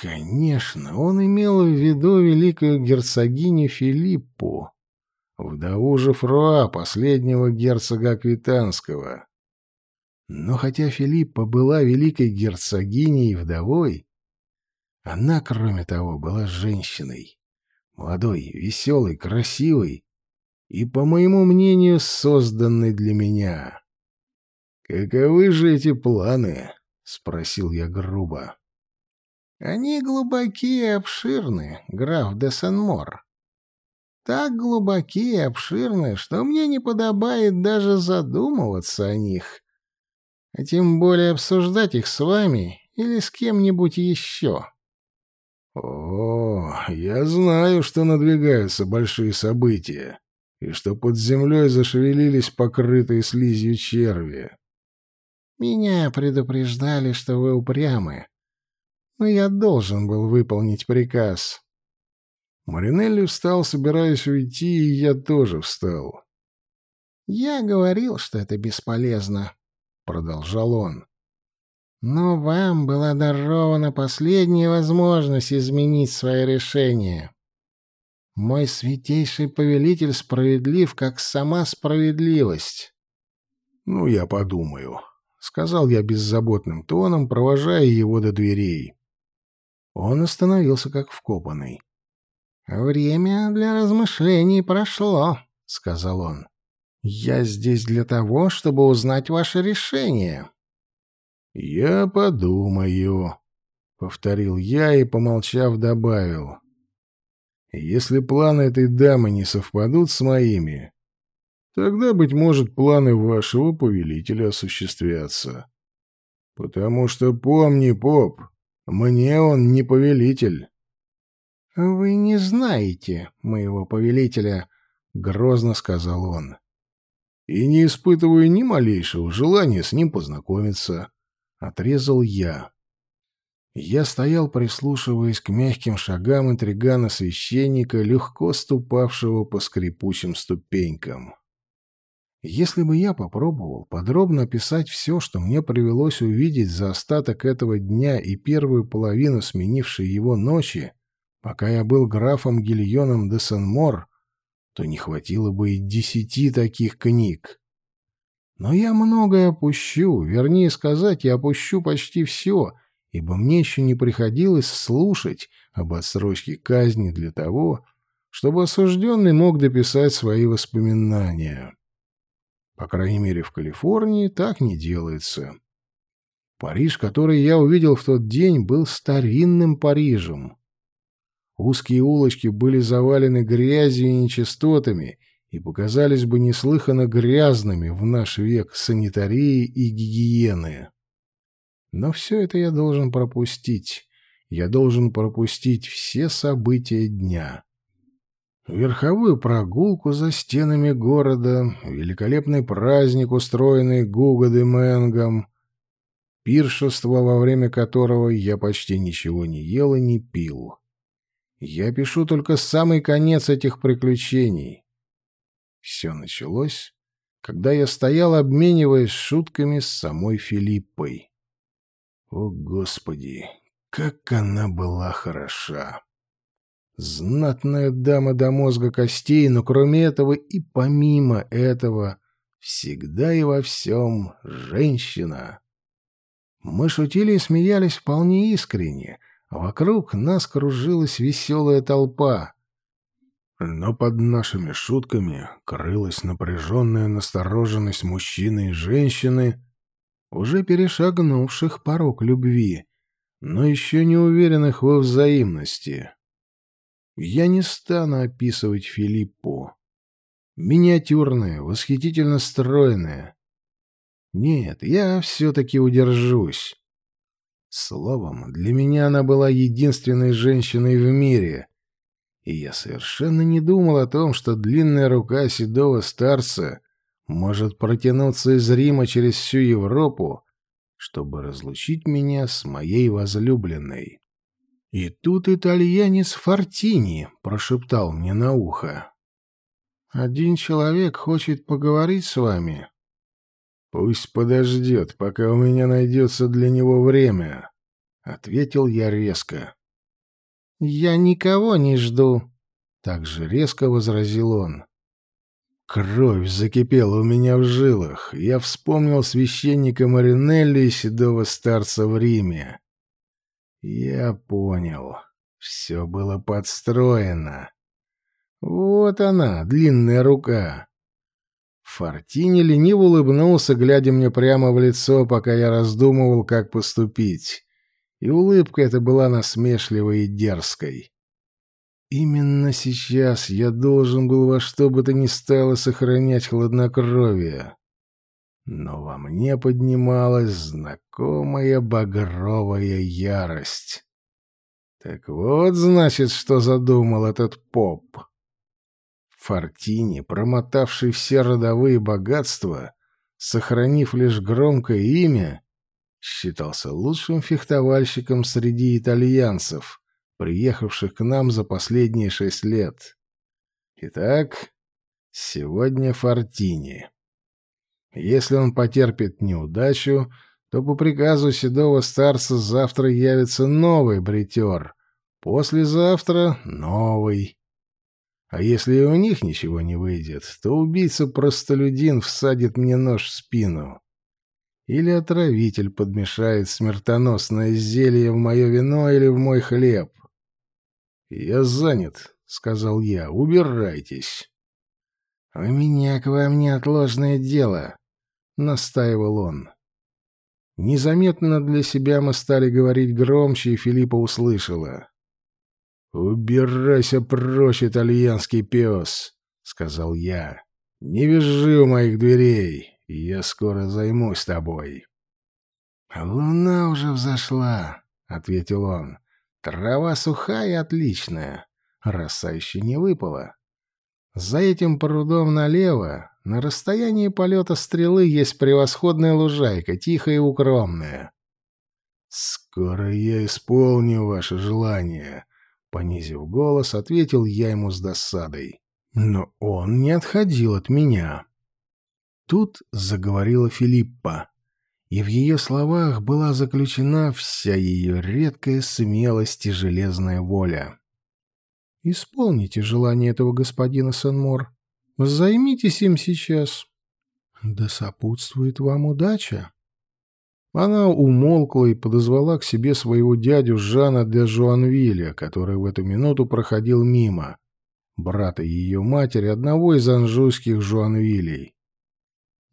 Конечно, он имел в виду великую герцогиню Филиппу, вдову Жефруа, последнего герцога Аквитанского. Но хотя Филиппа была великой герцогиней и вдовой, она, кроме того, была женщиной. Молодой, веселый, красивый и, по моему мнению, созданный для меня. «Каковы же эти планы?» — спросил я грубо. «Они глубокие и обширны, граф де Сен-Мор. Так глубокие и обширны, что мне не подобает даже задумываться о них, а тем более обсуждать их с вами или с кем-нибудь еще». О, я знаю, что надвигаются большие события, и что под землей зашевелились покрытые слизью черви. Меня предупреждали, что вы упрямы. но я должен был выполнить приказ. Маринелли встал, собираясь уйти, и я тоже встал. «Я говорил, что это бесполезно», — продолжал он. «Но вам была дарована последняя возможность изменить свое решение. Мой святейший повелитель справедлив, как сама справедливость». «Ну, я подумаю», — сказал я беззаботным тоном, провожая его до дверей. Он остановился как вкопанный. «Время для размышлений прошло», — сказал он. «Я здесь для того, чтобы узнать ваше решение». «Я подумаю», — повторил я и, помолчав, добавил. «Если планы этой дамы не совпадут с моими, тогда, быть может, планы вашего повелителя осуществятся. Потому что, помни, поп, мне он не повелитель». «Вы не знаете моего повелителя», — грозно сказал он. «И не испытываю ни малейшего желания с ним познакомиться», — отрезал я. Я стоял, прислушиваясь к мягким шагам интригана-священника, легко ступавшего по скрипучим ступенькам. Если бы я попробовал подробно описать все, что мне привелось увидеть за остаток этого дня и первую половину сменившей его ночи, Пока я был графом Гильоном де Сен-Мор, то не хватило бы и десяти таких книг. Но я многое опущу, вернее сказать, я опущу почти все, ибо мне еще не приходилось слушать об отсрочке казни для того, чтобы осужденный мог дописать свои воспоминания. По крайней мере, в Калифорнии так не делается. Париж, который я увидел в тот день, был старинным Парижем. Узкие улочки были завалены грязью и нечистотами и показались бы неслыханно грязными в наш век санитарии и гигиены. Но все это я должен пропустить. Я должен пропустить все события дня. Верховую прогулку за стенами города, великолепный праздник, устроенный Гуго Мэнгом, пиршество, во время которого я почти ничего не ел и не пил. Я пишу только самый конец этих приключений. Все началось, когда я стоял, обмениваясь шутками с самой Филиппой. О, Господи, как она была хороша! Знатная дама до мозга костей, но кроме этого и помимо этого всегда и во всем женщина. Мы шутили и смеялись вполне искренне, Вокруг нас кружилась веселая толпа. Но под нашими шутками крылась напряженная настороженность мужчины и женщины, уже перешагнувших порог любви, но еще не уверенных во взаимности. Я не стану описывать Филиппу. Миниатюрная, восхитительно стройная. Нет, я все-таки удержусь. Словом, для меня она была единственной женщиной в мире, и я совершенно не думал о том, что длинная рука седого старца может протянуться из Рима через всю Европу, чтобы разлучить меня с моей возлюбленной. И тут итальянец Фортини прошептал мне на ухо. «Один человек хочет поговорить с вами». «Пусть подождет, пока у меня найдется для него время», — ответил я резко. «Я никого не жду», — так же резко возразил он. Кровь закипела у меня в жилах. Я вспомнил священника Маринелли и седого старца в Риме. Я понял. Все было подстроено. Вот она, длинная рука. Фортини лениво улыбнулся, глядя мне прямо в лицо, пока я раздумывал, как поступить. И улыбка эта была насмешливой и дерзкой. Именно сейчас я должен был во что бы то ни стало сохранять хладнокровие. Но во мне поднималась знакомая багровая ярость. Так вот, значит, что задумал этот поп. Фортини, промотавший все родовые богатства, сохранив лишь громкое имя, считался лучшим фехтовальщиком среди итальянцев, приехавших к нам за последние шесть лет. Итак, сегодня Фортини. Если он потерпит неудачу, то по приказу седого старца завтра явится новый бритер, послезавтра — новый. А если и у них ничего не выйдет, то убийца-простолюдин всадит мне нож в спину. Или отравитель подмешает смертоносное зелье в мое вино или в мой хлеб. «Я занят», — сказал я, — «убирайтесь». «У меня к вам неотложное дело», — настаивал он. Незаметно для себя мы стали говорить громче, и Филиппа услышала. «Убирайся прочь, итальянский пес», — сказал я. «Не вяжи у моих дверей, я скоро займусь тобой». «Луна уже взошла», — ответил он. «Трава сухая и отличная, роса еще не выпала. За этим прудом налево, на расстоянии полета стрелы, есть превосходная лужайка, тихая и укромная». «Скоро я исполню ваше желание», Понизив голос, ответил я ему с досадой. Но он не отходил от меня. Тут заговорила Филиппа, и в ее словах была заключена вся ее редкая смелость и железная воля. «Исполните желание этого господина Сенмор. Займитесь им сейчас. Да сопутствует вам удача». Она умолкла и подозвала к себе своего дядю Жана де Жуанвиля, который в эту минуту проходил мимо, брата ее матери, одного из анжуйских Жуанвилей.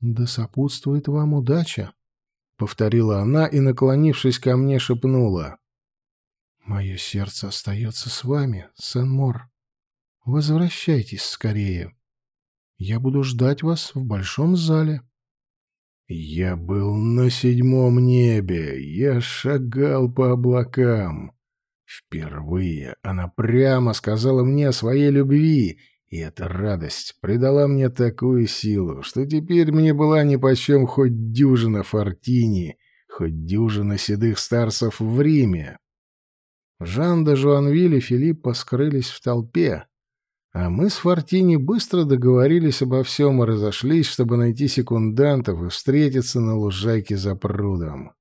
«Да сопутствует вам удача», — повторила она и, наклонившись ко мне, шепнула. «Мое сердце остается с вами, Сен-Мор. Возвращайтесь скорее. Я буду ждать вас в большом зале». Я был на седьмом небе, я шагал по облакам. Впервые она прямо сказала мне о своей любви, и эта радость придала мне такую силу, что теперь мне была нипочем хоть дюжина Фортини, хоть дюжина седых старцев в Риме. Жан де Жуанвиль и Филиппа скрылись в толпе, а мы с Фортини быстро договорились обо всем и разошлись, чтобы найти секундантов и встретиться на лужайке за прудом.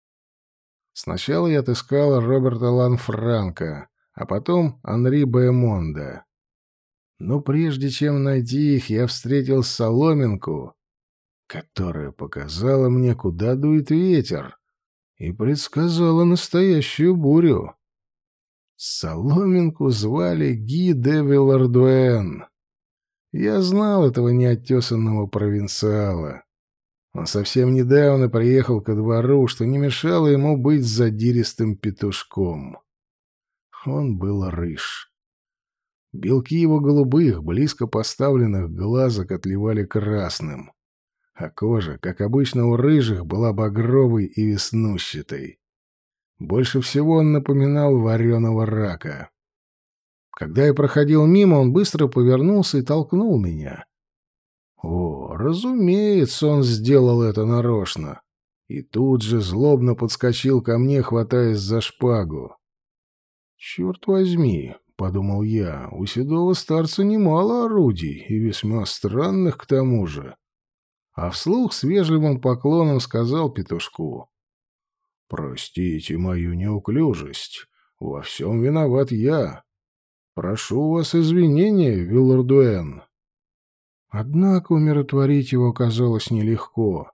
Сначала я отыскала Роберта Ланфранко, а потом Анри Баймонда. Но прежде чем найти их, я встретил Соломинку, которая показала мне, куда дует ветер, и предсказала настоящую бурю. Соломинку звали Ги де Вилардуэн. Я знал этого неоттесанного провинциала. Он совсем недавно приехал ко двору, что не мешало ему быть задиристым петушком. Он был рыж. Белки его голубых, близко поставленных глазок отливали красным, а кожа, как обычно у рыжих, была багровой и веснущатой. Больше всего он напоминал вареного рака. Когда я проходил мимо, он быстро повернулся и толкнул меня. О, разумеется, он сделал это нарочно. И тут же злобно подскочил ко мне, хватаясь за шпагу. «Черт возьми», — подумал я, — «у седого старца немало орудий, и весьма странных к тому же». А вслух с вежливым поклоном сказал петушку. Простите мою неуклюжесть. Во всем виноват я. Прошу вас извинения, Виллардуэн. Однако умиротворить его оказалось нелегко.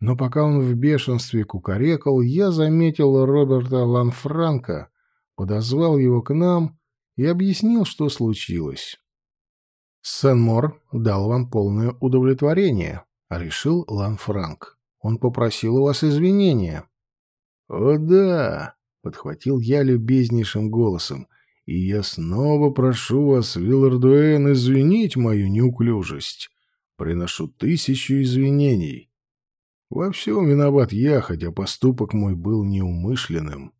Но пока он в бешенстве кукарекал, я заметил Роберта Ланфранко, подозвал его к нам и объяснил, что случилось. «Сен-Мор дал вам полное удовлетворение», — решил Ланфранк. «Он попросил у вас извинения». «О да!» — подхватил я любезнейшим голосом. «И я снова прошу вас, Виллардуэн, извинить мою неуклюжесть. Приношу тысячу извинений. Во всем виноват я, хотя поступок мой был неумышленным.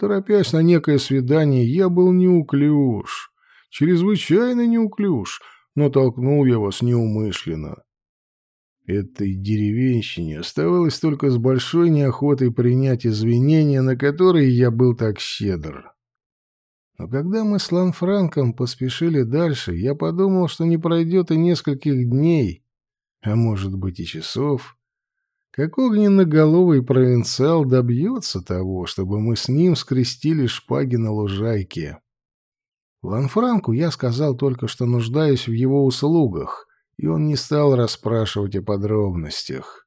Торопясь на некое свидание, я был неуклюж, чрезвычайно неуклюж, но толкнул я вас неумышленно. Этой деревенщине оставалось только с большой неохотой принять извинения, на которые я был так щедр. Но когда мы с Ланфранком поспешили дальше, я подумал, что не пройдет и нескольких дней, а может быть и часов, как огненно-головый провинциал добьется того, чтобы мы с ним скрестили шпаги на лужайке. Ланфранку я сказал только, что нуждаюсь в его услугах, и он не стал расспрашивать о подробностях.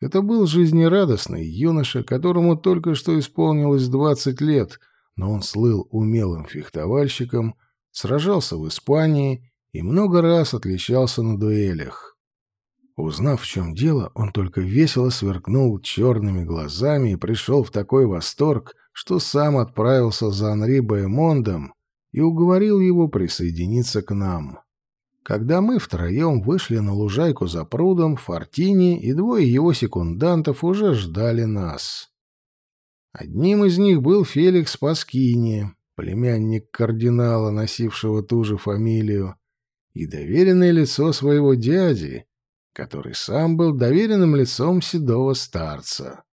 Это был жизнерадостный юноша, которому только что исполнилось двадцать лет, но он слыл умелым фехтовальщиком, сражался в Испании и много раз отличался на дуэлях. Узнав, в чем дело, он только весело сверкнул черными глазами и пришел в такой восторг, что сам отправился за Анри Баймондом и уговорил его присоединиться к нам. Когда мы втроем вышли на лужайку за прудом, Фортини и двое его секундантов уже ждали нас. Одним из них был Феликс Паскини, племянник кардинала, носившего ту же фамилию, и доверенное лицо своего дяди, который сам был доверенным лицом седого старца.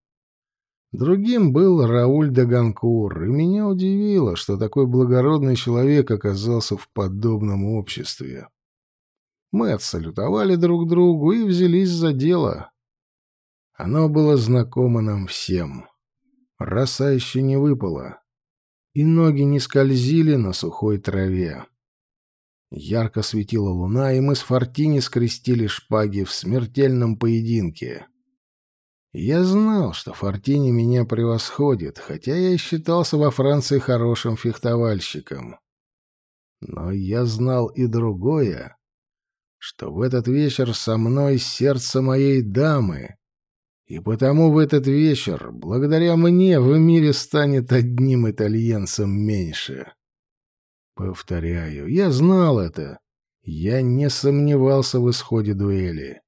Другим был Рауль Даганкур, и меня удивило, что такой благородный человек оказался в подобном обществе. Мы отсалютовали друг другу и взялись за дело. Оно было знакомо нам всем. Роса еще не выпала, и ноги не скользили на сухой траве. Ярко светила луна, и мы с Фортини скрестили шпаги в смертельном поединке. Я знал, что Фортини меня превосходит, хотя я и считался во Франции хорошим фехтовальщиком. Но я знал и другое что в этот вечер со мной сердце моей дамы, и потому в этот вечер, благодаря мне, в мире станет одним итальянцем меньше. Повторяю, я знал это. Я не сомневался в исходе дуэли.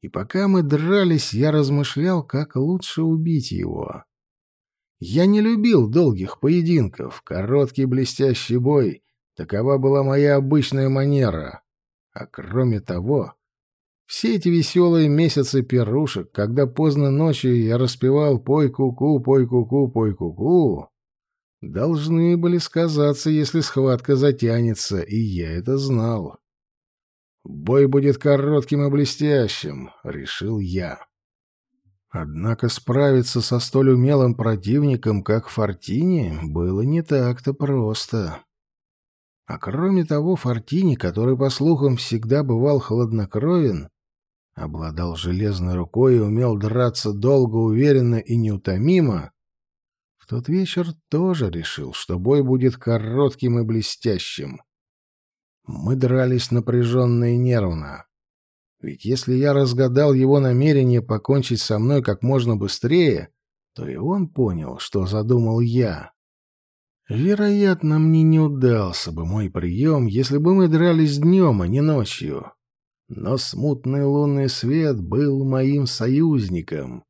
И пока мы дрались, я размышлял, как лучше убить его. Я не любил долгих поединков, короткий блестящий бой — такова была моя обычная манера. А кроме того, все эти веселые месяцы пирушек, когда поздно ночью я распевал «Пой куку, пой куку, пой куку», должны были сказаться, если схватка затянется, и я это знал. «Бой будет коротким и блестящим», — решил я. Однако справиться со столь умелым противником, как Фортини, было не так-то просто. А кроме того, Фортини, который, по слухам, всегда бывал хладнокровен, обладал железной рукой и умел драться долго, уверенно и неутомимо, в тот вечер тоже решил, что бой будет коротким и блестящим. Мы дрались напряженно и нервно. Ведь если я разгадал его намерение покончить со мной как можно быстрее, то и он понял, что задумал я. Вероятно, мне не удался бы мой прием, если бы мы дрались днем, а не ночью. Но смутный лунный свет был моим союзником.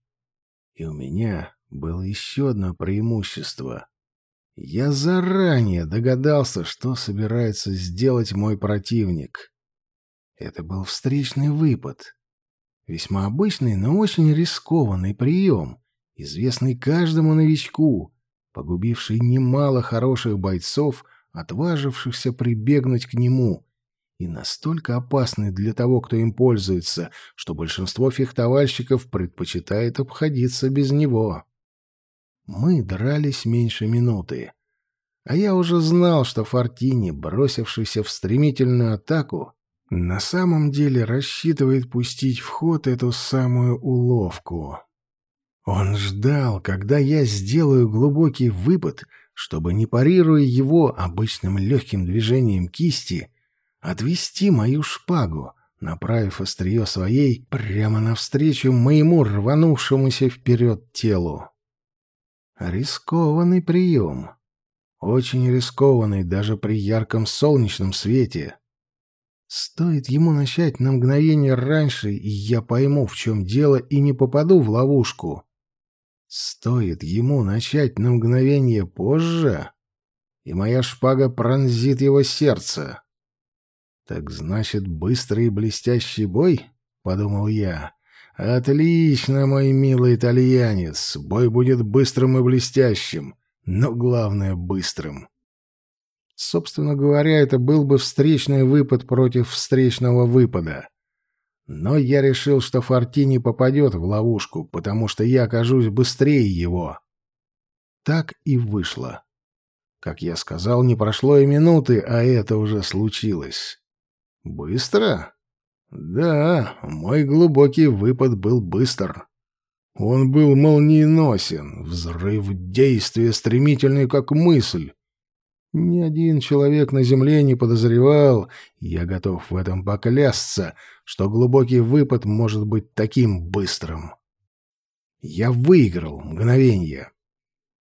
И у меня было еще одно преимущество. Я заранее догадался, что собирается сделать мой противник. Это был встречный выпад. Весьма обычный, но очень рискованный прием, известный каждому новичку, погубивший немало хороших бойцов, отважившихся прибегнуть к нему, и настолько опасный для того, кто им пользуется, что большинство фехтовальщиков предпочитает обходиться без него. Мы дрались меньше минуты. А я уже знал, что Фортини, бросившийся в стремительную атаку, на самом деле рассчитывает пустить в ход эту самую уловку. Он ждал, когда я сделаю глубокий выпад, чтобы, не парируя его обычным легким движением кисти, отвести мою шпагу, направив острие своей прямо навстречу моему рванувшемуся вперед телу. Рискованный прием. Очень рискованный даже при ярком солнечном свете. Стоит ему начать на мгновение раньше, и я пойму, в чем дело, и не попаду в ловушку. Стоит ему начать на мгновение позже, и моя шпага пронзит его сердце. Так значит, быстрый и блестящий бой? — подумал я. «Отлично, мой милый итальянец. Бой будет быстрым и блестящим, но главное — быстрым». Собственно говоря, это был бы встречный выпад против встречного выпада. Но я решил, что Фортини попадет в ловушку, потому что я окажусь быстрее его. Так и вышло. Как я сказал, не прошло и минуты, а это уже случилось. Быстро? Да, мой глубокий выпад был быстр. Он был молниеносен, взрыв действия стремительный, как мысль. Ни один человек на земле не подозревал, я готов в этом поклясться, что глубокий выпад может быть таким быстрым. Я выиграл мгновение.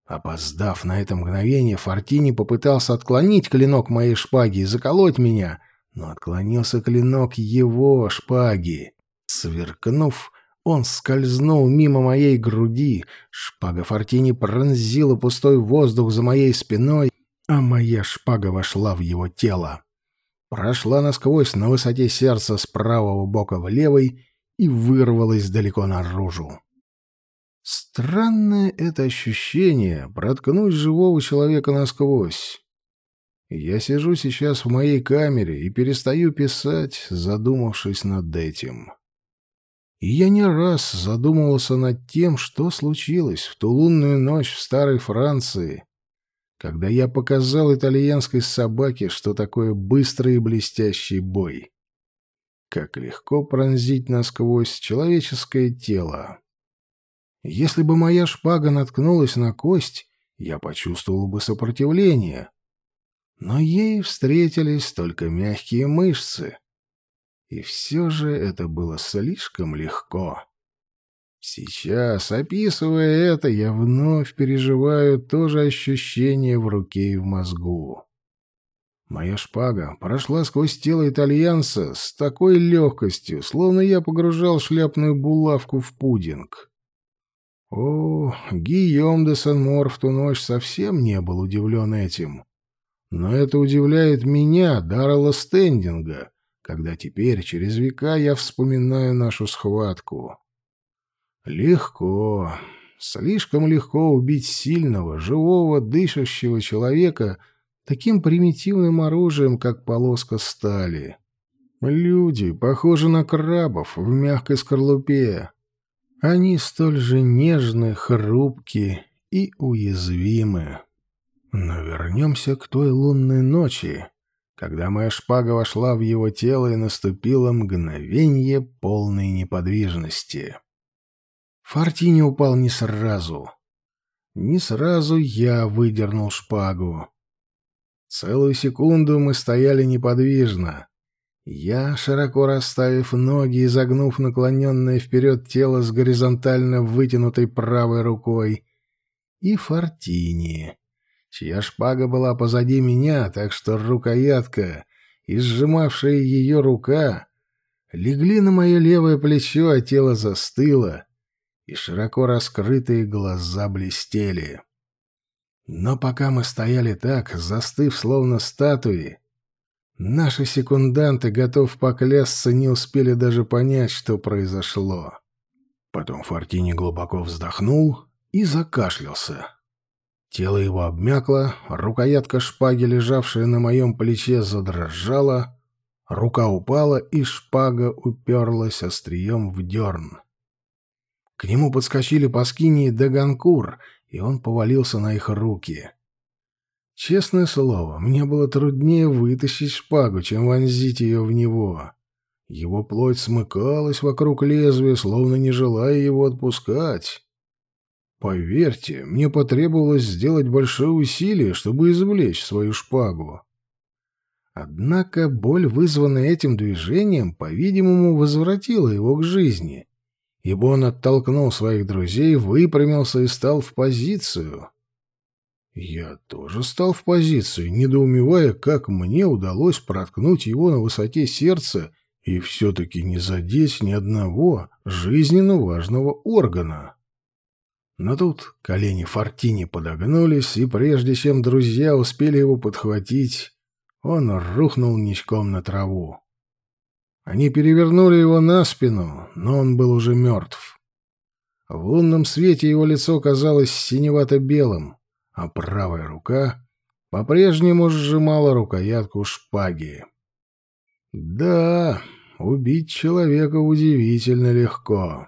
Опоздав на это мгновение, Фортини попытался отклонить клинок моей шпаги и заколоть меня, но отклонился клинок его шпаги. Сверкнув, он скользнул мимо моей груди, шпага Фортини пронзила пустой воздух за моей спиной, а моя шпага вошла в его тело. Прошла насквозь на высоте сердца с правого бока в левый и вырвалась далеко наружу. Странное это ощущение — проткнуть живого человека насквозь. Я сижу сейчас в моей камере и перестаю писать, задумавшись над этим. И я не раз задумывался над тем, что случилось в ту лунную ночь в старой Франции, когда я показал итальянской собаке, что такое быстрый и блестящий бой. Как легко пронзить насквозь человеческое тело. Если бы моя шпага наткнулась на кость, я почувствовал бы сопротивление. Но ей встретились только мягкие мышцы. И все же это было слишком легко. Сейчас, описывая это, я вновь переживаю то же ощущение в руке и в мозгу. Моя шпага прошла сквозь тело итальянца с такой легкостью, словно я погружал шляпную булавку в пудинг. О, Гийом де Сен-Мор в ту ночь совсем не был удивлен этим. Но это удивляет меня, Даррелла Стендинга, когда теперь, через века, я вспоминаю нашу схватку. Легко, слишком легко убить сильного, живого, дышащего человека таким примитивным оружием, как полоска стали. Люди похожи на крабов в мягкой скорлупе. Они столь же нежны, хрупки и уязвимы. Но вернемся к той лунной ночи, когда моя шпага вошла в его тело и наступило мгновение полной неподвижности. Фортини упал не сразу. Не сразу я выдернул шпагу. Целую секунду мы стояли неподвижно. Я, широко расставив ноги и загнув наклоненное вперед тело с горизонтально вытянутой правой рукой, и Фортини, чья шпага была позади меня, так что рукоятка и сжимавшая ее рука легли на мое левое плечо, а тело застыло — и широко раскрытые глаза блестели. Но пока мы стояли так, застыв словно статуи, наши секунданты, готов поклясться, не успели даже понять, что произошло. Потом Фортини глубоко вздохнул и закашлялся. Тело его обмякло, рукоятка шпаги, лежавшая на моем плече, задрожала, рука упала, и шпага уперлась острием в дерн. К нему подскочили Паскини и Даганкур, и он повалился на их руки. Честное слово, мне было труднее вытащить шпагу, чем вонзить ее в него. Его плоть смыкалась вокруг лезвия, словно не желая его отпускать. Поверьте, мне потребовалось сделать большое усилие, чтобы извлечь свою шпагу. Однако боль, вызванная этим движением, по-видимому, возвратила его к жизни, ибо он оттолкнул своих друзей, выпрямился и стал в позицию. Я тоже стал в позицию, недоумевая, как мне удалось проткнуть его на высоте сердца и все-таки не задеть ни одного жизненно важного органа. Но тут колени Фортини подогнулись, и прежде чем друзья успели его подхватить, он рухнул ничком на траву. Они перевернули его на спину, но он был уже мертв. В лунном свете его лицо казалось синевато-белым, а правая рука по-прежнему сжимала рукоятку шпаги. Да, убить человека удивительно легко.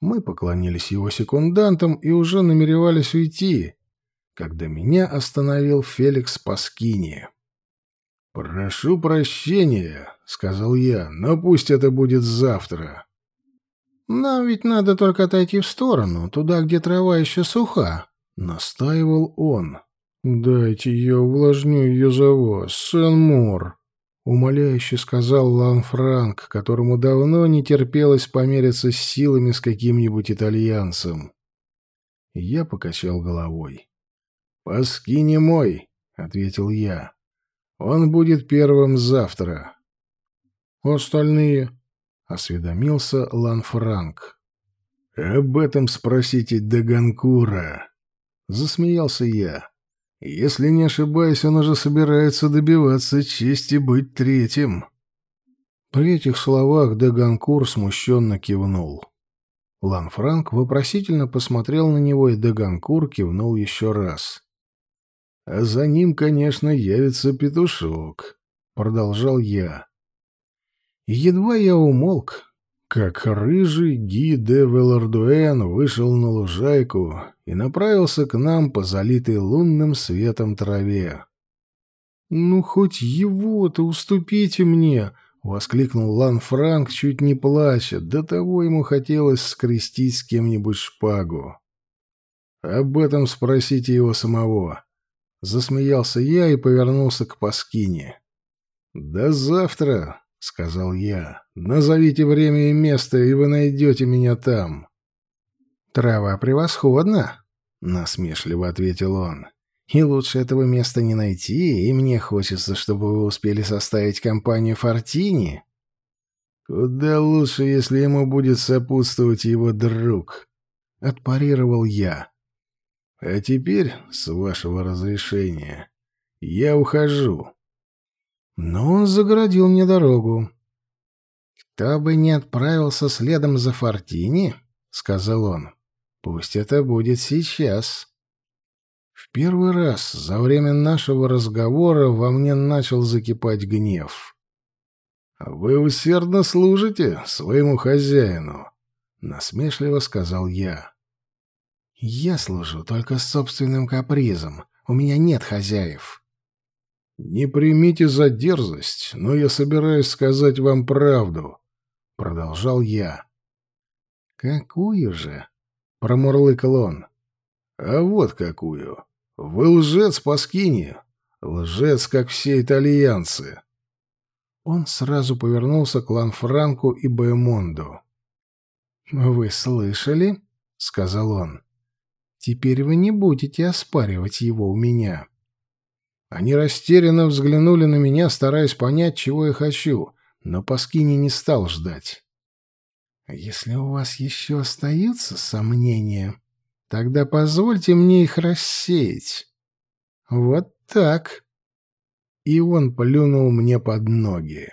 Мы поклонились его секундантам и уже намеревались уйти, когда меня остановил Феликс Паскини. «Прошу прощения», — сказал я, — «но пусть это будет завтра». «Нам ведь надо только отойти в сторону, туда, где трава еще суха», — настаивал он. «Дайте я увлажню ее за вас, Сен-Мур», — умоляюще сказал Ланфранк, которому давно не терпелось помериться с силами с каким-нибудь итальянцем. Я покачал головой. «Паски не мой», — ответил я. «Он будет первым завтра». «Остальные?» — осведомился Ланфранк. «Об этом спросите Даганкура», — засмеялся я. Если не ошибаюсь, он уже собирается добиваться чести быть третьим. При этих словах Деганкур смущенно кивнул. Ланфранк вопросительно посмотрел на него, и Деганкур кивнул еще раз. «А за ним, конечно, явится петушок», — продолжал я. едва я умолк, как рыжий Ги де Велардуэн вышел на лужайку и направился к нам по залитой лунным светом траве. «Ну, хоть его-то уступите мне!» — воскликнул Лан Франк, чуть не плача. До того ему хотелось скрестить с кем-нибудь шпагу. «Об этом спросите его самого». Засмеялся я и повернулся к Паскине. «До завтра!» — сказал я. «Назовите время и место, и вы найдете меня там». «Трава превосходна», — насмешливо ответил он. «И лучше этого места не найти, и мне хочется, чтобы вы успели составить компанию Фортини». «Куда лучше, если ему будет сопутствовать его друг», — отпарировал я. «А теперь, с вашего разрешения, я ухожу». Но он загородил мне дорогу. «Кто бы не отправился следом за Фортини, — сказал он, — пусть это будет сейчас». В первый раз за время нашего разговора во мне начал закипать гнев. «Вы усердно служите своему хозяину», — насмешливо сказал я. «Я служу только собственным капризом. У меня нет хозяев». «Не примите за дерзость, но я собираюсь сказать вам правду», — продолжал я. «Какую же?» — промурлыкал он. «А вот какую. Вы лжец, Паскини. Лжец, как все итальянцы». Он сразу повернулся к Ланфранку и Баймонду. «Вы слышали?» — сказал он. «Теперь вы не будете оспаривать его у меня». Они растерянно взглянули на меня, стараясь понять, чего я хочу, но Паскини не стал ждать. «Если у вас еще остаются сомнения, тогда позвольте мне их рассеять. Вот так». И он плюнул мне под ноги.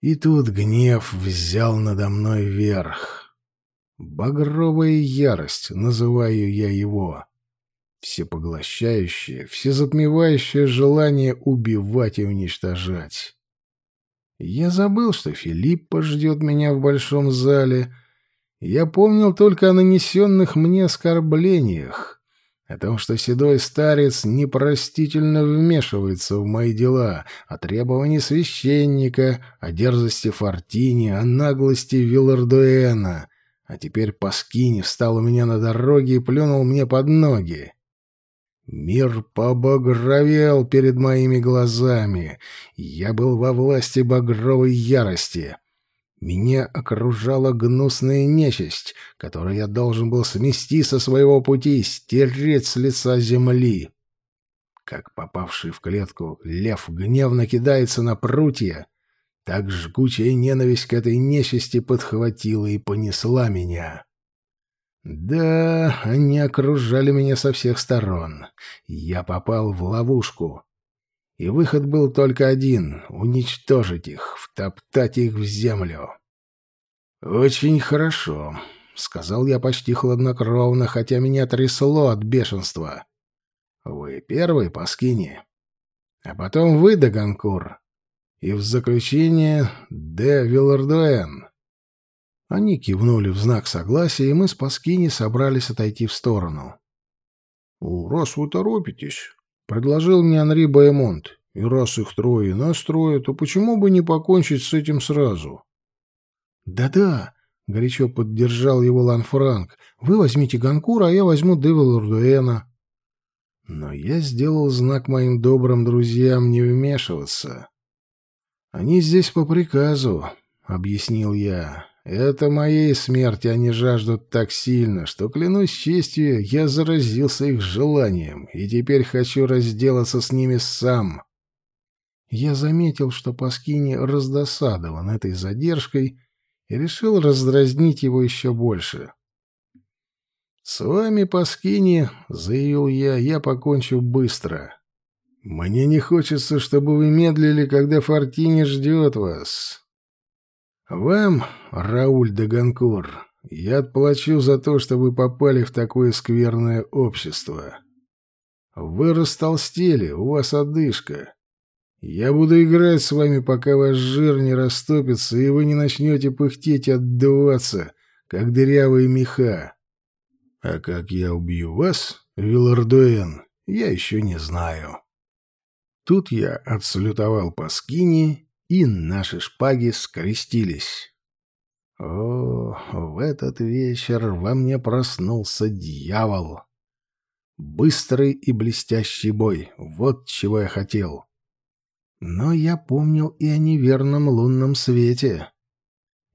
И тут гнев взял надо мной верх. Багровая ярость, называю я его всепоглощающее, всезатмевающее желание убивать и уничтожать. Я забыл, что Филиппа ждет меня в большом зале. Я помнил только о нанесенных мне оскорблениях, о том, что седой старец непростительно вмешивается в мои дела, о требовании священника, о дерзости Фортини, о наглости Виллардуэна. А теперь Паскини встал у меня на дороге и плюнул мне под ноги. Мир побагровел перед моими глазами. Я был во власти багровой ярости. Меня окружала гнусная нечисть, которую я должен был смести со своего пути, стереть с лица земли. Как попавший в клетку лев гневно кидается на прутья, так жгучая ненависть к этой нечисти подхватила и понесла меня. Да, они окружали меня со всех сторон. Я попал в ловушку. и выход был только один — уничтожить их, втоптать их в землю. «Очень хорошо», — сказал я почти хладнокровно, хотя меня трясло от бешенства. «Вы первый, Паскини, а потом вы, Даганкур, и в заключение де Виллардуэн». Они кивнули в знак согласия, и мы с Паскини собрались отойти в сторону. «Раз вы торопитесь», — предложил мне Анри Баймонт, — «и раз их трое и нас трое, то почему бы не покончить с этим сразу?» «Да-да», — горячо поддержал его Ланфранк, — «вы возьмите Ганкура, а я возьму Девил Рдуэна». Но я сделал знак моим добрым друзьям не вмешиваться. «Они здесь по приказу», — объяснил я. «Это моей смерти они жаждут так сильно, что, клянусь честью, я заразился их желанием, и теперь хочу разделаться с ними сам». Я заметил, что Паскини раздосадован этой задержкой и решил раздразнить его еще больше. «С вами, Паскини, — заявил я, — я покончу быстро. Мне не хочется, чтобы вы медлили, когда Фортини ждет вас. Вам, Рауль де Ганкур, я отплачу за то, что вы попали в такое скверное общество. Вы растолстели, у вас одышка». Я буду играть с вами, пока ваш жир не растопится, и вы не начнете пыхтеть и отдуваться, как дырявые меха. А как я убью вас, Вилардуэн, я еще не знаю. Тут я отсалютовал по скине, и наши шпаги скрестились. О, в этот вечер во мне проснулся дьявол. Быстрый и блестящий бой — вот чего я хотел. Но я помнил и о неверном лунном свете.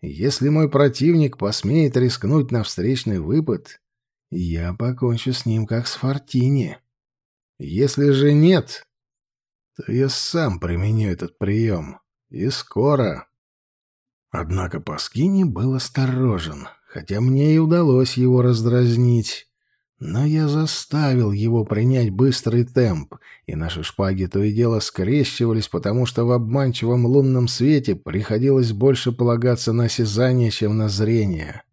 Если мой противник посмеет рискнуть на встречный выпад, я покончу с ним, как с Фортини. Если же нет, то я сам применю этот прием. И скоро. Однако Паскини был осторожен, хотя мне и удалось его раздразнить. Но я заставил его принять быстрый темп, и наши шпаги то и дело скрещивались, потому что в обманчивом лунном свете приходилось больше полагаться на осязание, чем на зрение.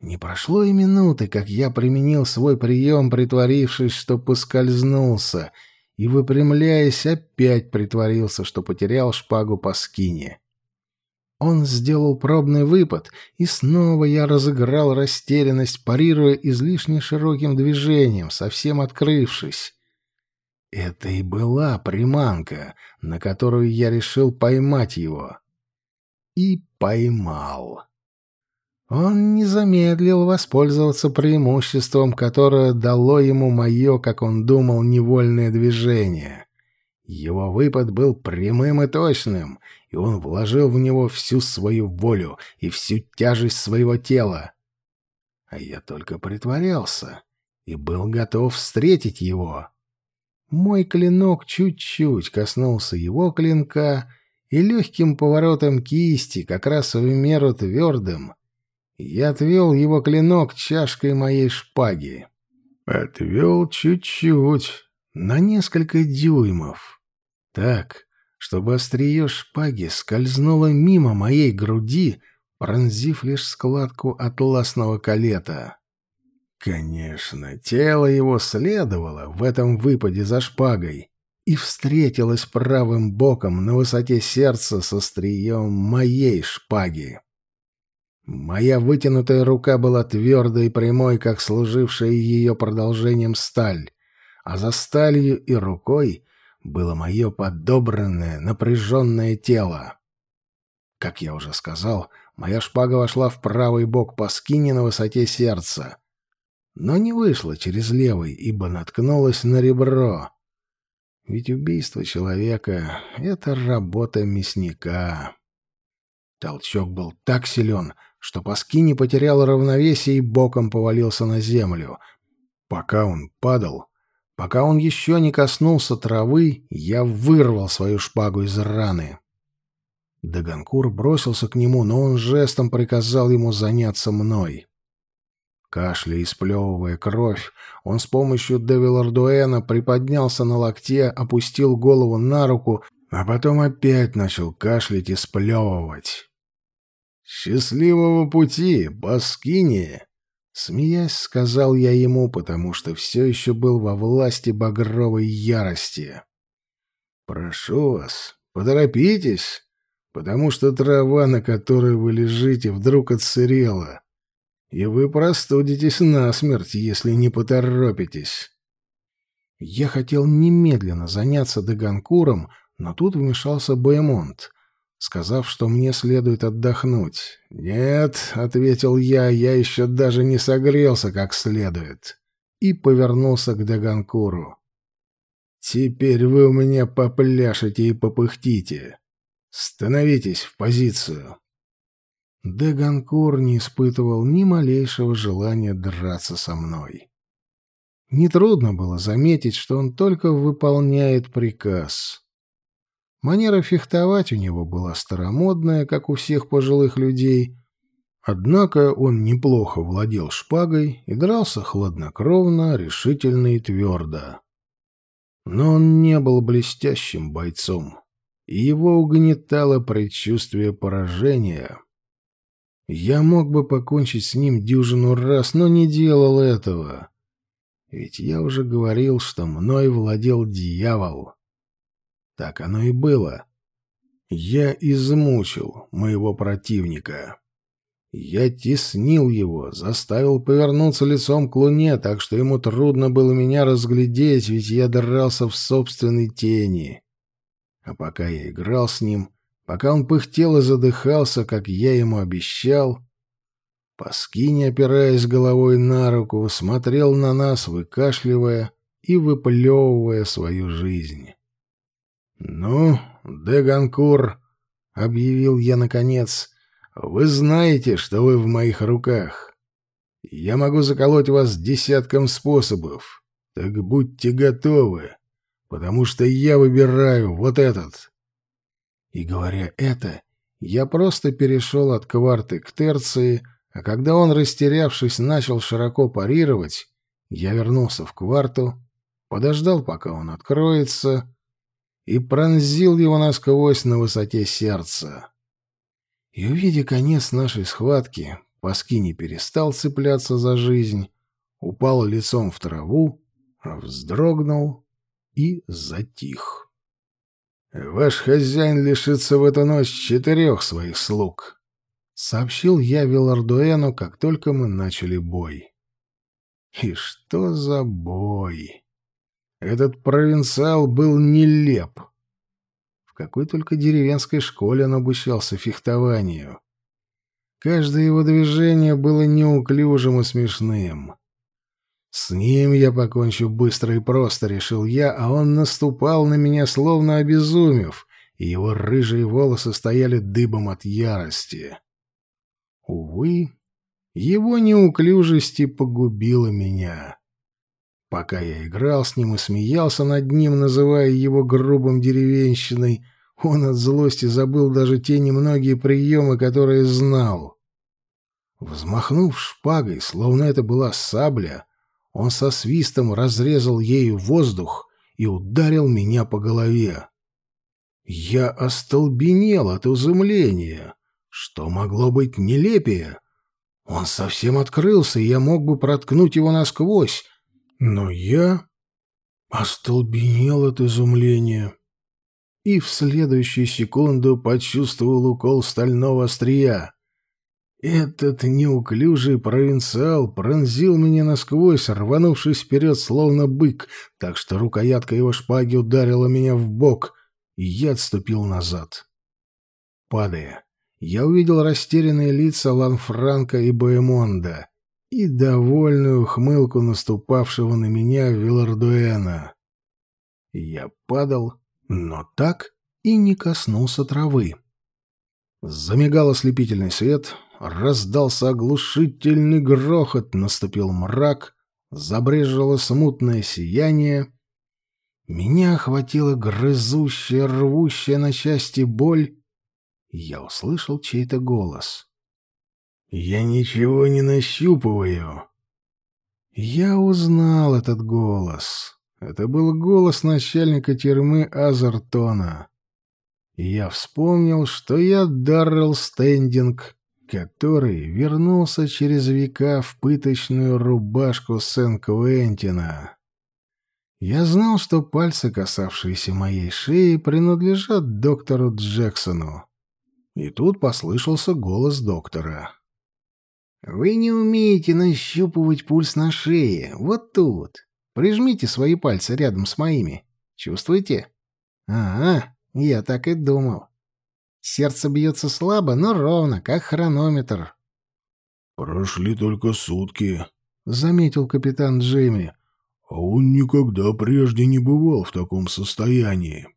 Не прошло и минуты, как я применил свой прием, притворившись, что поскользнулся, и, выпрямляясь, опять притворился, что потерял шпагу по скине. Он сделал пробный выпад, и снова я разыграл растерянность, парируя излишне широким движением, совсем открывшись. Это и была приманка, на которую я решил поймать его. И поймал. Он не замедлил воспользоваться преимуществом, которое дало ему мое, как он думал, невольное движение. Его выпад был прямым и точным, и он вложил в него всю свою волю и всю тяжесть своего тела. А я только притворялся и был готов встретить его. Мой клинок чуть-чуть коснулся его клинка, и легким поворотом кисти, как раз в меру твердым, я отвел его клинок чашкой моей шпаги. Отвел чуть-чуть, на несколько дюймов. Так, чтобы острие шпаги скользнуло мимо моей груди, пронзив лишь складку атласного калета. Конечно, тело его следовало в этом выпаде за шпагой и встретилось правым боком на высоте сердца с острием моей шпаги. Моя вытянутая рука была твердой и прямой, как служившая ее продолжением сталь, а за сталью и рукой было мое подобранное, напряженное тело. Как я уже сказал, моя шпага вошла в правый бок Паскини на высоте сердца, но не вышла через левый, ибо наткнулась на ребро. Ведь убийство человека — это работа мясника. Толчок был так силен, что Паскини потерял равновесие и боком повалился на землю. Пока он падал, Пока он еще не коснулся травы, я вырвал свою шпагу из раны. Даганкур бросился к нему, но он жестом приказал ему заняться мной. Кашляя и сплевывая кровь, он с помощью Девилардуэна приподнялся на локте, опустил голову на руку, а потом опять начал кашлять и сплевывать. «Счастливого пути, Баскини!» Смеясь, сказал я ему, потому что все еще был во власти багровой ярости. «Прошу вас, поторопитесь, потому что трава, на которой вы лежите, вдруг отсырела, и вы простудитесь насмерть, если не поторопитесь». Я хотел немедленно заняться Даганкуром, но тут вмешался Баймонт, сказав, что мне следует отдохнуть. «Нет», — ответил я, — «я еще даже не согрелся как следует», и повернулся к Даганкуру. «Теперь вы у меня попляшете и попыхтите. Становитесь в позицию». Деганкур не испытывал ни малейшего желания драться со мной. Нетрудно было заметить, что он только выполняет приказ. Манера фехтовать у него была старомодная, как у всех пожилых людей, однако он неплохо владел шпагой и дрался хладнокровно, решительно и твердо. Но он не был блестящим бойцом, и его угнетало предчувствие поражения. Я мог бы покончить с ним дюжину раз, но не делал этого. Ведь я уже говорил, что мной владел дьявол. Так оно и было. Я измучил моего противника. Я теснил его, заставил повернуться лицом к луне, так что ему трудно было меня разглядеть, ведь я дрался в собственной тени. А пока я играл с ним, пока он пыхтел и задыхался, как я ему обещал, Паскини, опираясь головой на руку, смотрел на нас, выкашливая и выплевывая свою жизнь. «Ну, Деганкур», — объявил я наконец, — «вы знаете, что вы в моих руках. Я могу заколоть вас десятком способов, так будьте готовы, потому что я выбираю вот этот». И говоря это, я просто перешел от кварты к терции, а когда он, растерявшись, начал широко парировать, я вернулся в кварту, подождал, пока он откроется, и пронзил его насквозь на высоте сердца. И, увидя конец нашей схватки, Паски перестал цепляться за жизнь, упал лицом в траву, вздрогнул и затих. «Ваш хозяин лишится в эту ночь четырех своих слуг», — сообщил я Вилардуэну, как только мы начали бой. И что за бой? Этот провинциал был нелеп. В какой только деревенской школе он обучался фехтованию. Каждое его движение было неуклюжим и смешным. С ним я покончу быстро и просто, решил я, а он наступал на меня, словно обезумев, и его рыжие волосы стояли дыбом от ярости. Увы, его неуклюжесть и погубила меня. Пока я играл с ним и смеялся над ним, называя его грубым деревенщиной, он от злости забыл даже те немногие приемы, которые знал. Взмахнув шпагой, словно это была сабля, он со свистом разрезал ею воздух и ударил меня по голове. Я остолбенел от изумления. Что могло быть нелепее? Он совсем открылся, и я мог бы проткнуть его насквозь, но я остолбенел от изумления и в следующую секунду почувствовал укол стального острия. Этот неуклюжий провинциал пронзил меня насквозь, рванувшись вперед, словно бык, так что рукоятка его шпаги ударила меня в бок, и я отступил назад. Падая, я увидел растерянные лица Ланфранка и Боемонда и довольную хмылку наступавшего на меня Вилардуэна. Я падал, но так и не коснулся травы. Замигал ослепительный свет, раздался оглушительный грохот, наступил мрак, забрежило смутное сияние. Меня охватила грызущая, рвущая на части боль, я услышал чей-то голос — «Я ничего не нащупываю», Я узнал этот голос. Это был голос начальника тюрьмы Азертона. Я вспомнил, что я Даррелл Стендинг, который вернулся через века в пыточную рубашку Сен-Квентина. Я знал, что пальцы, касавшиеся моей шеи, принадлежат доктору Джексону. И тут послышался голос доктора. «Вы не умеете нащупывать пульс на шее. Вот тут. Прижмите свои пальцы рядом с моими. Чувствуете? Ага, я так и думал. Сердце бьется слабо, но ровно, как хронометр». «Прошли только сутки», — заметил капитан Джимми. «А он никогда прежде не бывал в таком состоянии».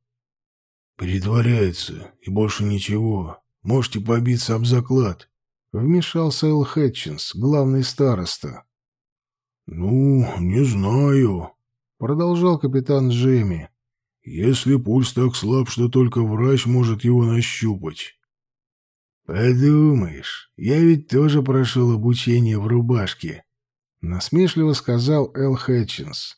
«Притворяется, и больше ничего. Можете побиться об заклад», — вмешался Эл Хэтчинс, главный староста. «Ну, не знаю», — продолжал капитан Джимми. «Если пульс так слаб, что только врач может его нащупать». «Подумаешь, я ведь тоже прошел обучение в рубашке», — насмешливо сказал Эл Хэтчинс.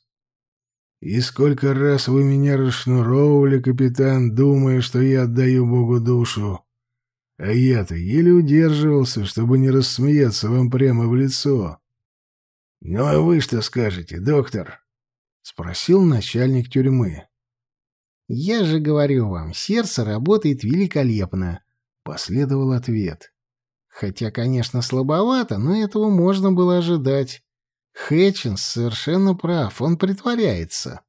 «И сколько раз вы меня расшнуровывали, капитан, думая, что я отдаю Богу душу. А я-то еле удерживался, чтобы не рассмеяться вам прямо в лицо». «Ну а вы что скажете, доктор?» — спросил начальник тюрьмы. «Я же говорю вам, сердце работает великолепно», — последовал ответ. «Хотя, конечно, слабовато, но этого можно было ожидать. Хэтчинс совершенно прав, он притворяется».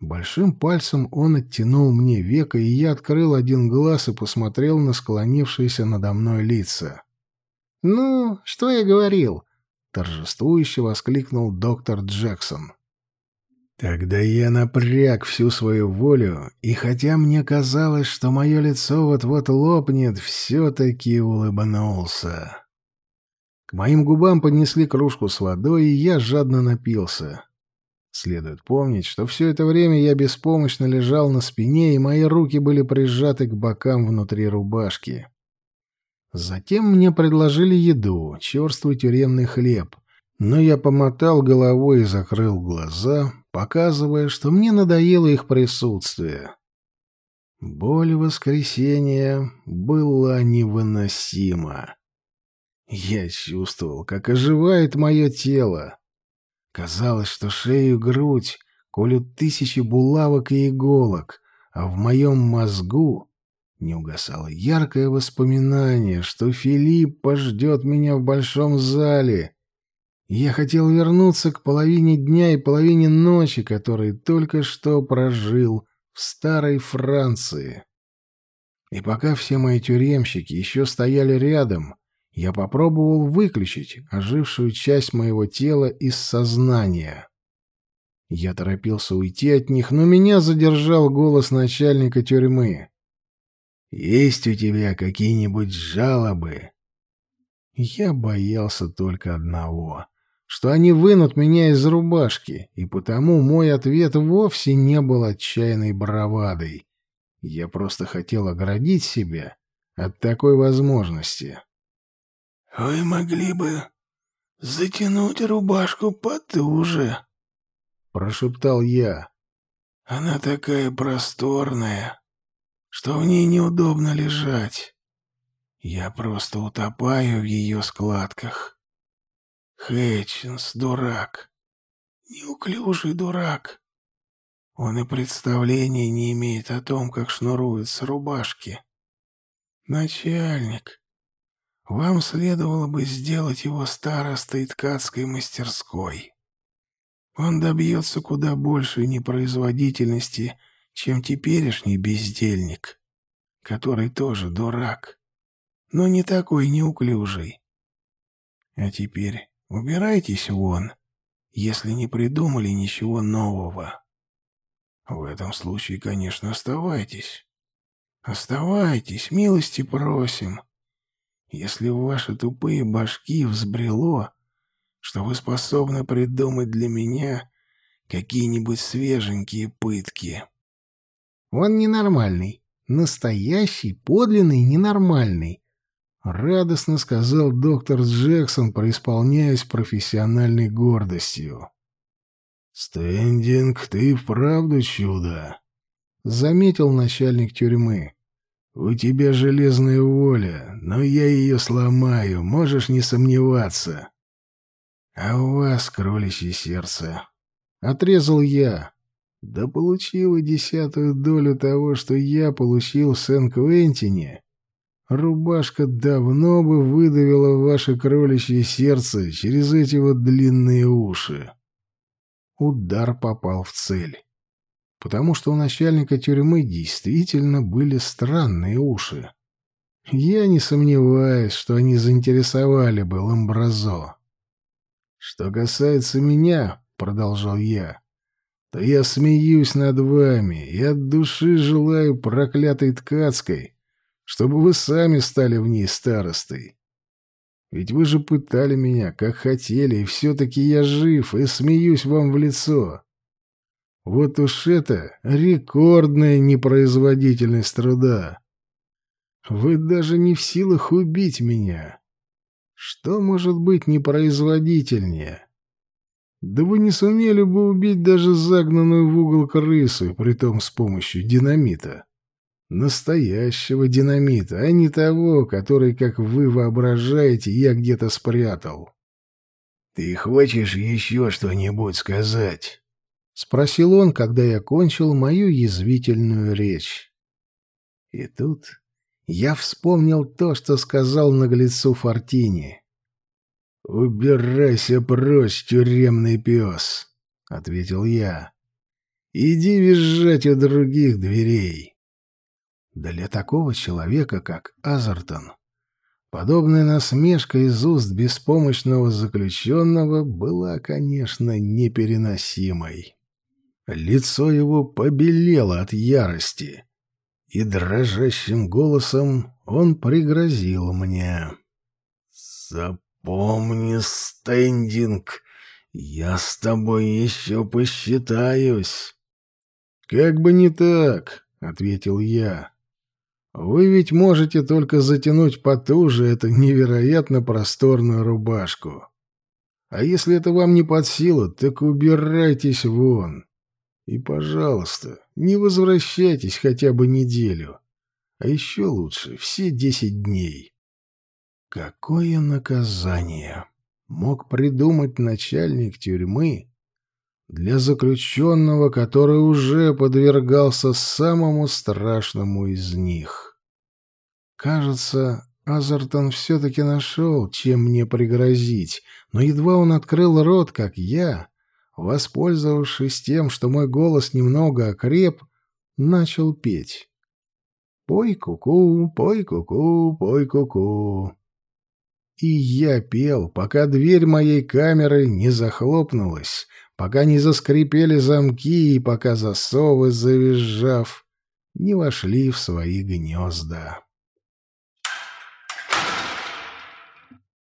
Большим пальцем он оттянул мне веко, и я открыл один глаз и посмотрел на склонившиеся надо мной лица. «Ну, что я говорил? — торжествующе воскликнул доктор Джексон. Тогда я напряг всю свою волю, и хотя мне казалось, что мое лицо вот-вот лопнет, все-таки улыбнулся. К моим губам поднесли кружку с водой, и я жадно напился. Следует помнить, что все это время я беспомощно лежал на спине, и мои руки были прижаты к бокам внутри рубашки. Затем мне предложили еду, черствый тюремный хлеб, но я помотал головой и закрыл глаза, показывая, что мне надоело их присутствие. Боль воскресения была невыносима. Я чувствовал, как оживает мое тело. Казалось, что шею и грудь колют тысячи булавок и иголок, а в моем мозгу не угасало яркое воспоминание, что Филиппа ждет меня в большом зале. Я хотел вернуться к половине дня и половине ночи, которые только что прожил в старой Франции. И пока все мои тюремщики еще стояли рядом, я попробовал выключить ожившую часть моего тела из сознания. Я торопился уйти от них, но меня задержал голос начальника тюрьмы. Есть у тебя какие-нибудь жалобы?» Я боялся только одного, что они вынут меня из рубашки, и потому мой ответ вовсе не был отчаянной бравадой. Я просто хотел оградить себя от такой возможности. «Вы могли бы затянуть рубашку потуже», — прошептал я. «Она такая просторная» что в ней неудобно лежать. Я просто утопаю в ее складках. Хэтчинс — дурак. Неуклюжий дурак. Он и представления не имеет о том, как шнуруются рубашки. Начальник, вам следовало бы сделать его старостой ткацкой мастерской. Он добьется куда большей непроизводительности чем теперешний бездельник, который тоже дурак, но не такой неуклюжий. А теперь убирайтесь вон, если не придумали ничего нового. В этом случае, конечно, оставайтесь. Оставайтесь, милости просим. Если в ваши тупые башки взбрело, что вы способны придумать для меня какие-нибудь свеженькие пытки. Он ненормальный. Настоящий, подлинный, ненормальный. радостно сказал доктор Джексон, преисполняясь профессиональной гордостью. «Стендинг, ты вправду чудо!» — заметил начальник тюрьмы. «У тебя железная воля, но я ее сломаю, можешь не сомневаться». «А у вас кроличье сердце», — отрезал я. «Да получила десятую долю того, что я получил в Сен-Квентине, Рубашка давно бы выдавила ваше кроличье сердце через эти вот длинные уши. Удар попал в цель. Потому что у начальника тюрьмы действительно были странные уши. Я не сомневаюсь, что они заинтересовали бы Ламбразо. «Что касается меня», — продолжал я, — «то я смеюсь над вами и от души желаю проклятой ткацкой» чтобы вы сами стали в ней старостой. Ведь вы же пытали меня, как хотели, и все-таки я жив и смеюсь вам в лицо. Вот уж это рекордная непроизводительность труда. Вы даже не в силах убить меня. Что может быть непроизводительнее? Да вы не сумели бы убить даже загнанную в угол крысу, притом с помощью динамита. Настоящего динамита, а не того, который, как вы воображаете, я где-то спрятал. «Ты хочешь еще что-нибудь сказать?» — спросил он, когда я кончил мою язвительную речь. И тут я вспомнил то, что сказал наглецу Фортини. «Убирайся прочь, тюремный пес», — ответил я. «Иди визжать у других дверей». Для такого человека, как Азартон, подобная насмешка из уст беспомощного заключенного была, конечно, непереносимой. Лицо его побелело от ярости, и дрожащим голосом он пригрозил мне. «Запомни, стендинг, я с тобой еще посчитаюсь». «Как бы не так», — ответил я. Вы ведь можете только затянуть потуже эту невероятно просторную рубашку. А если это вам не под силу, так убирайтесь вон. И, пожалуйста, не возвращайтесь хотя бы неделю. А еще лучше все десять дней. Какое наказание мог придумать начальник тюрьмы для заключенного, который уже подвергался самому страшному из них? Кажется, Азертон все-таки нашел, чем мне пригрозить, но едва он открыл рот, как я, воспользовавшись тем, что мой голос немного окреп, начал петь. «Пой куку, пой куку, пой куку». И я пел, пока дверь моей камеры не захлопнулась, пока не заскрипели замки и пока засовы, завизжав, не вошли в свои гнезда.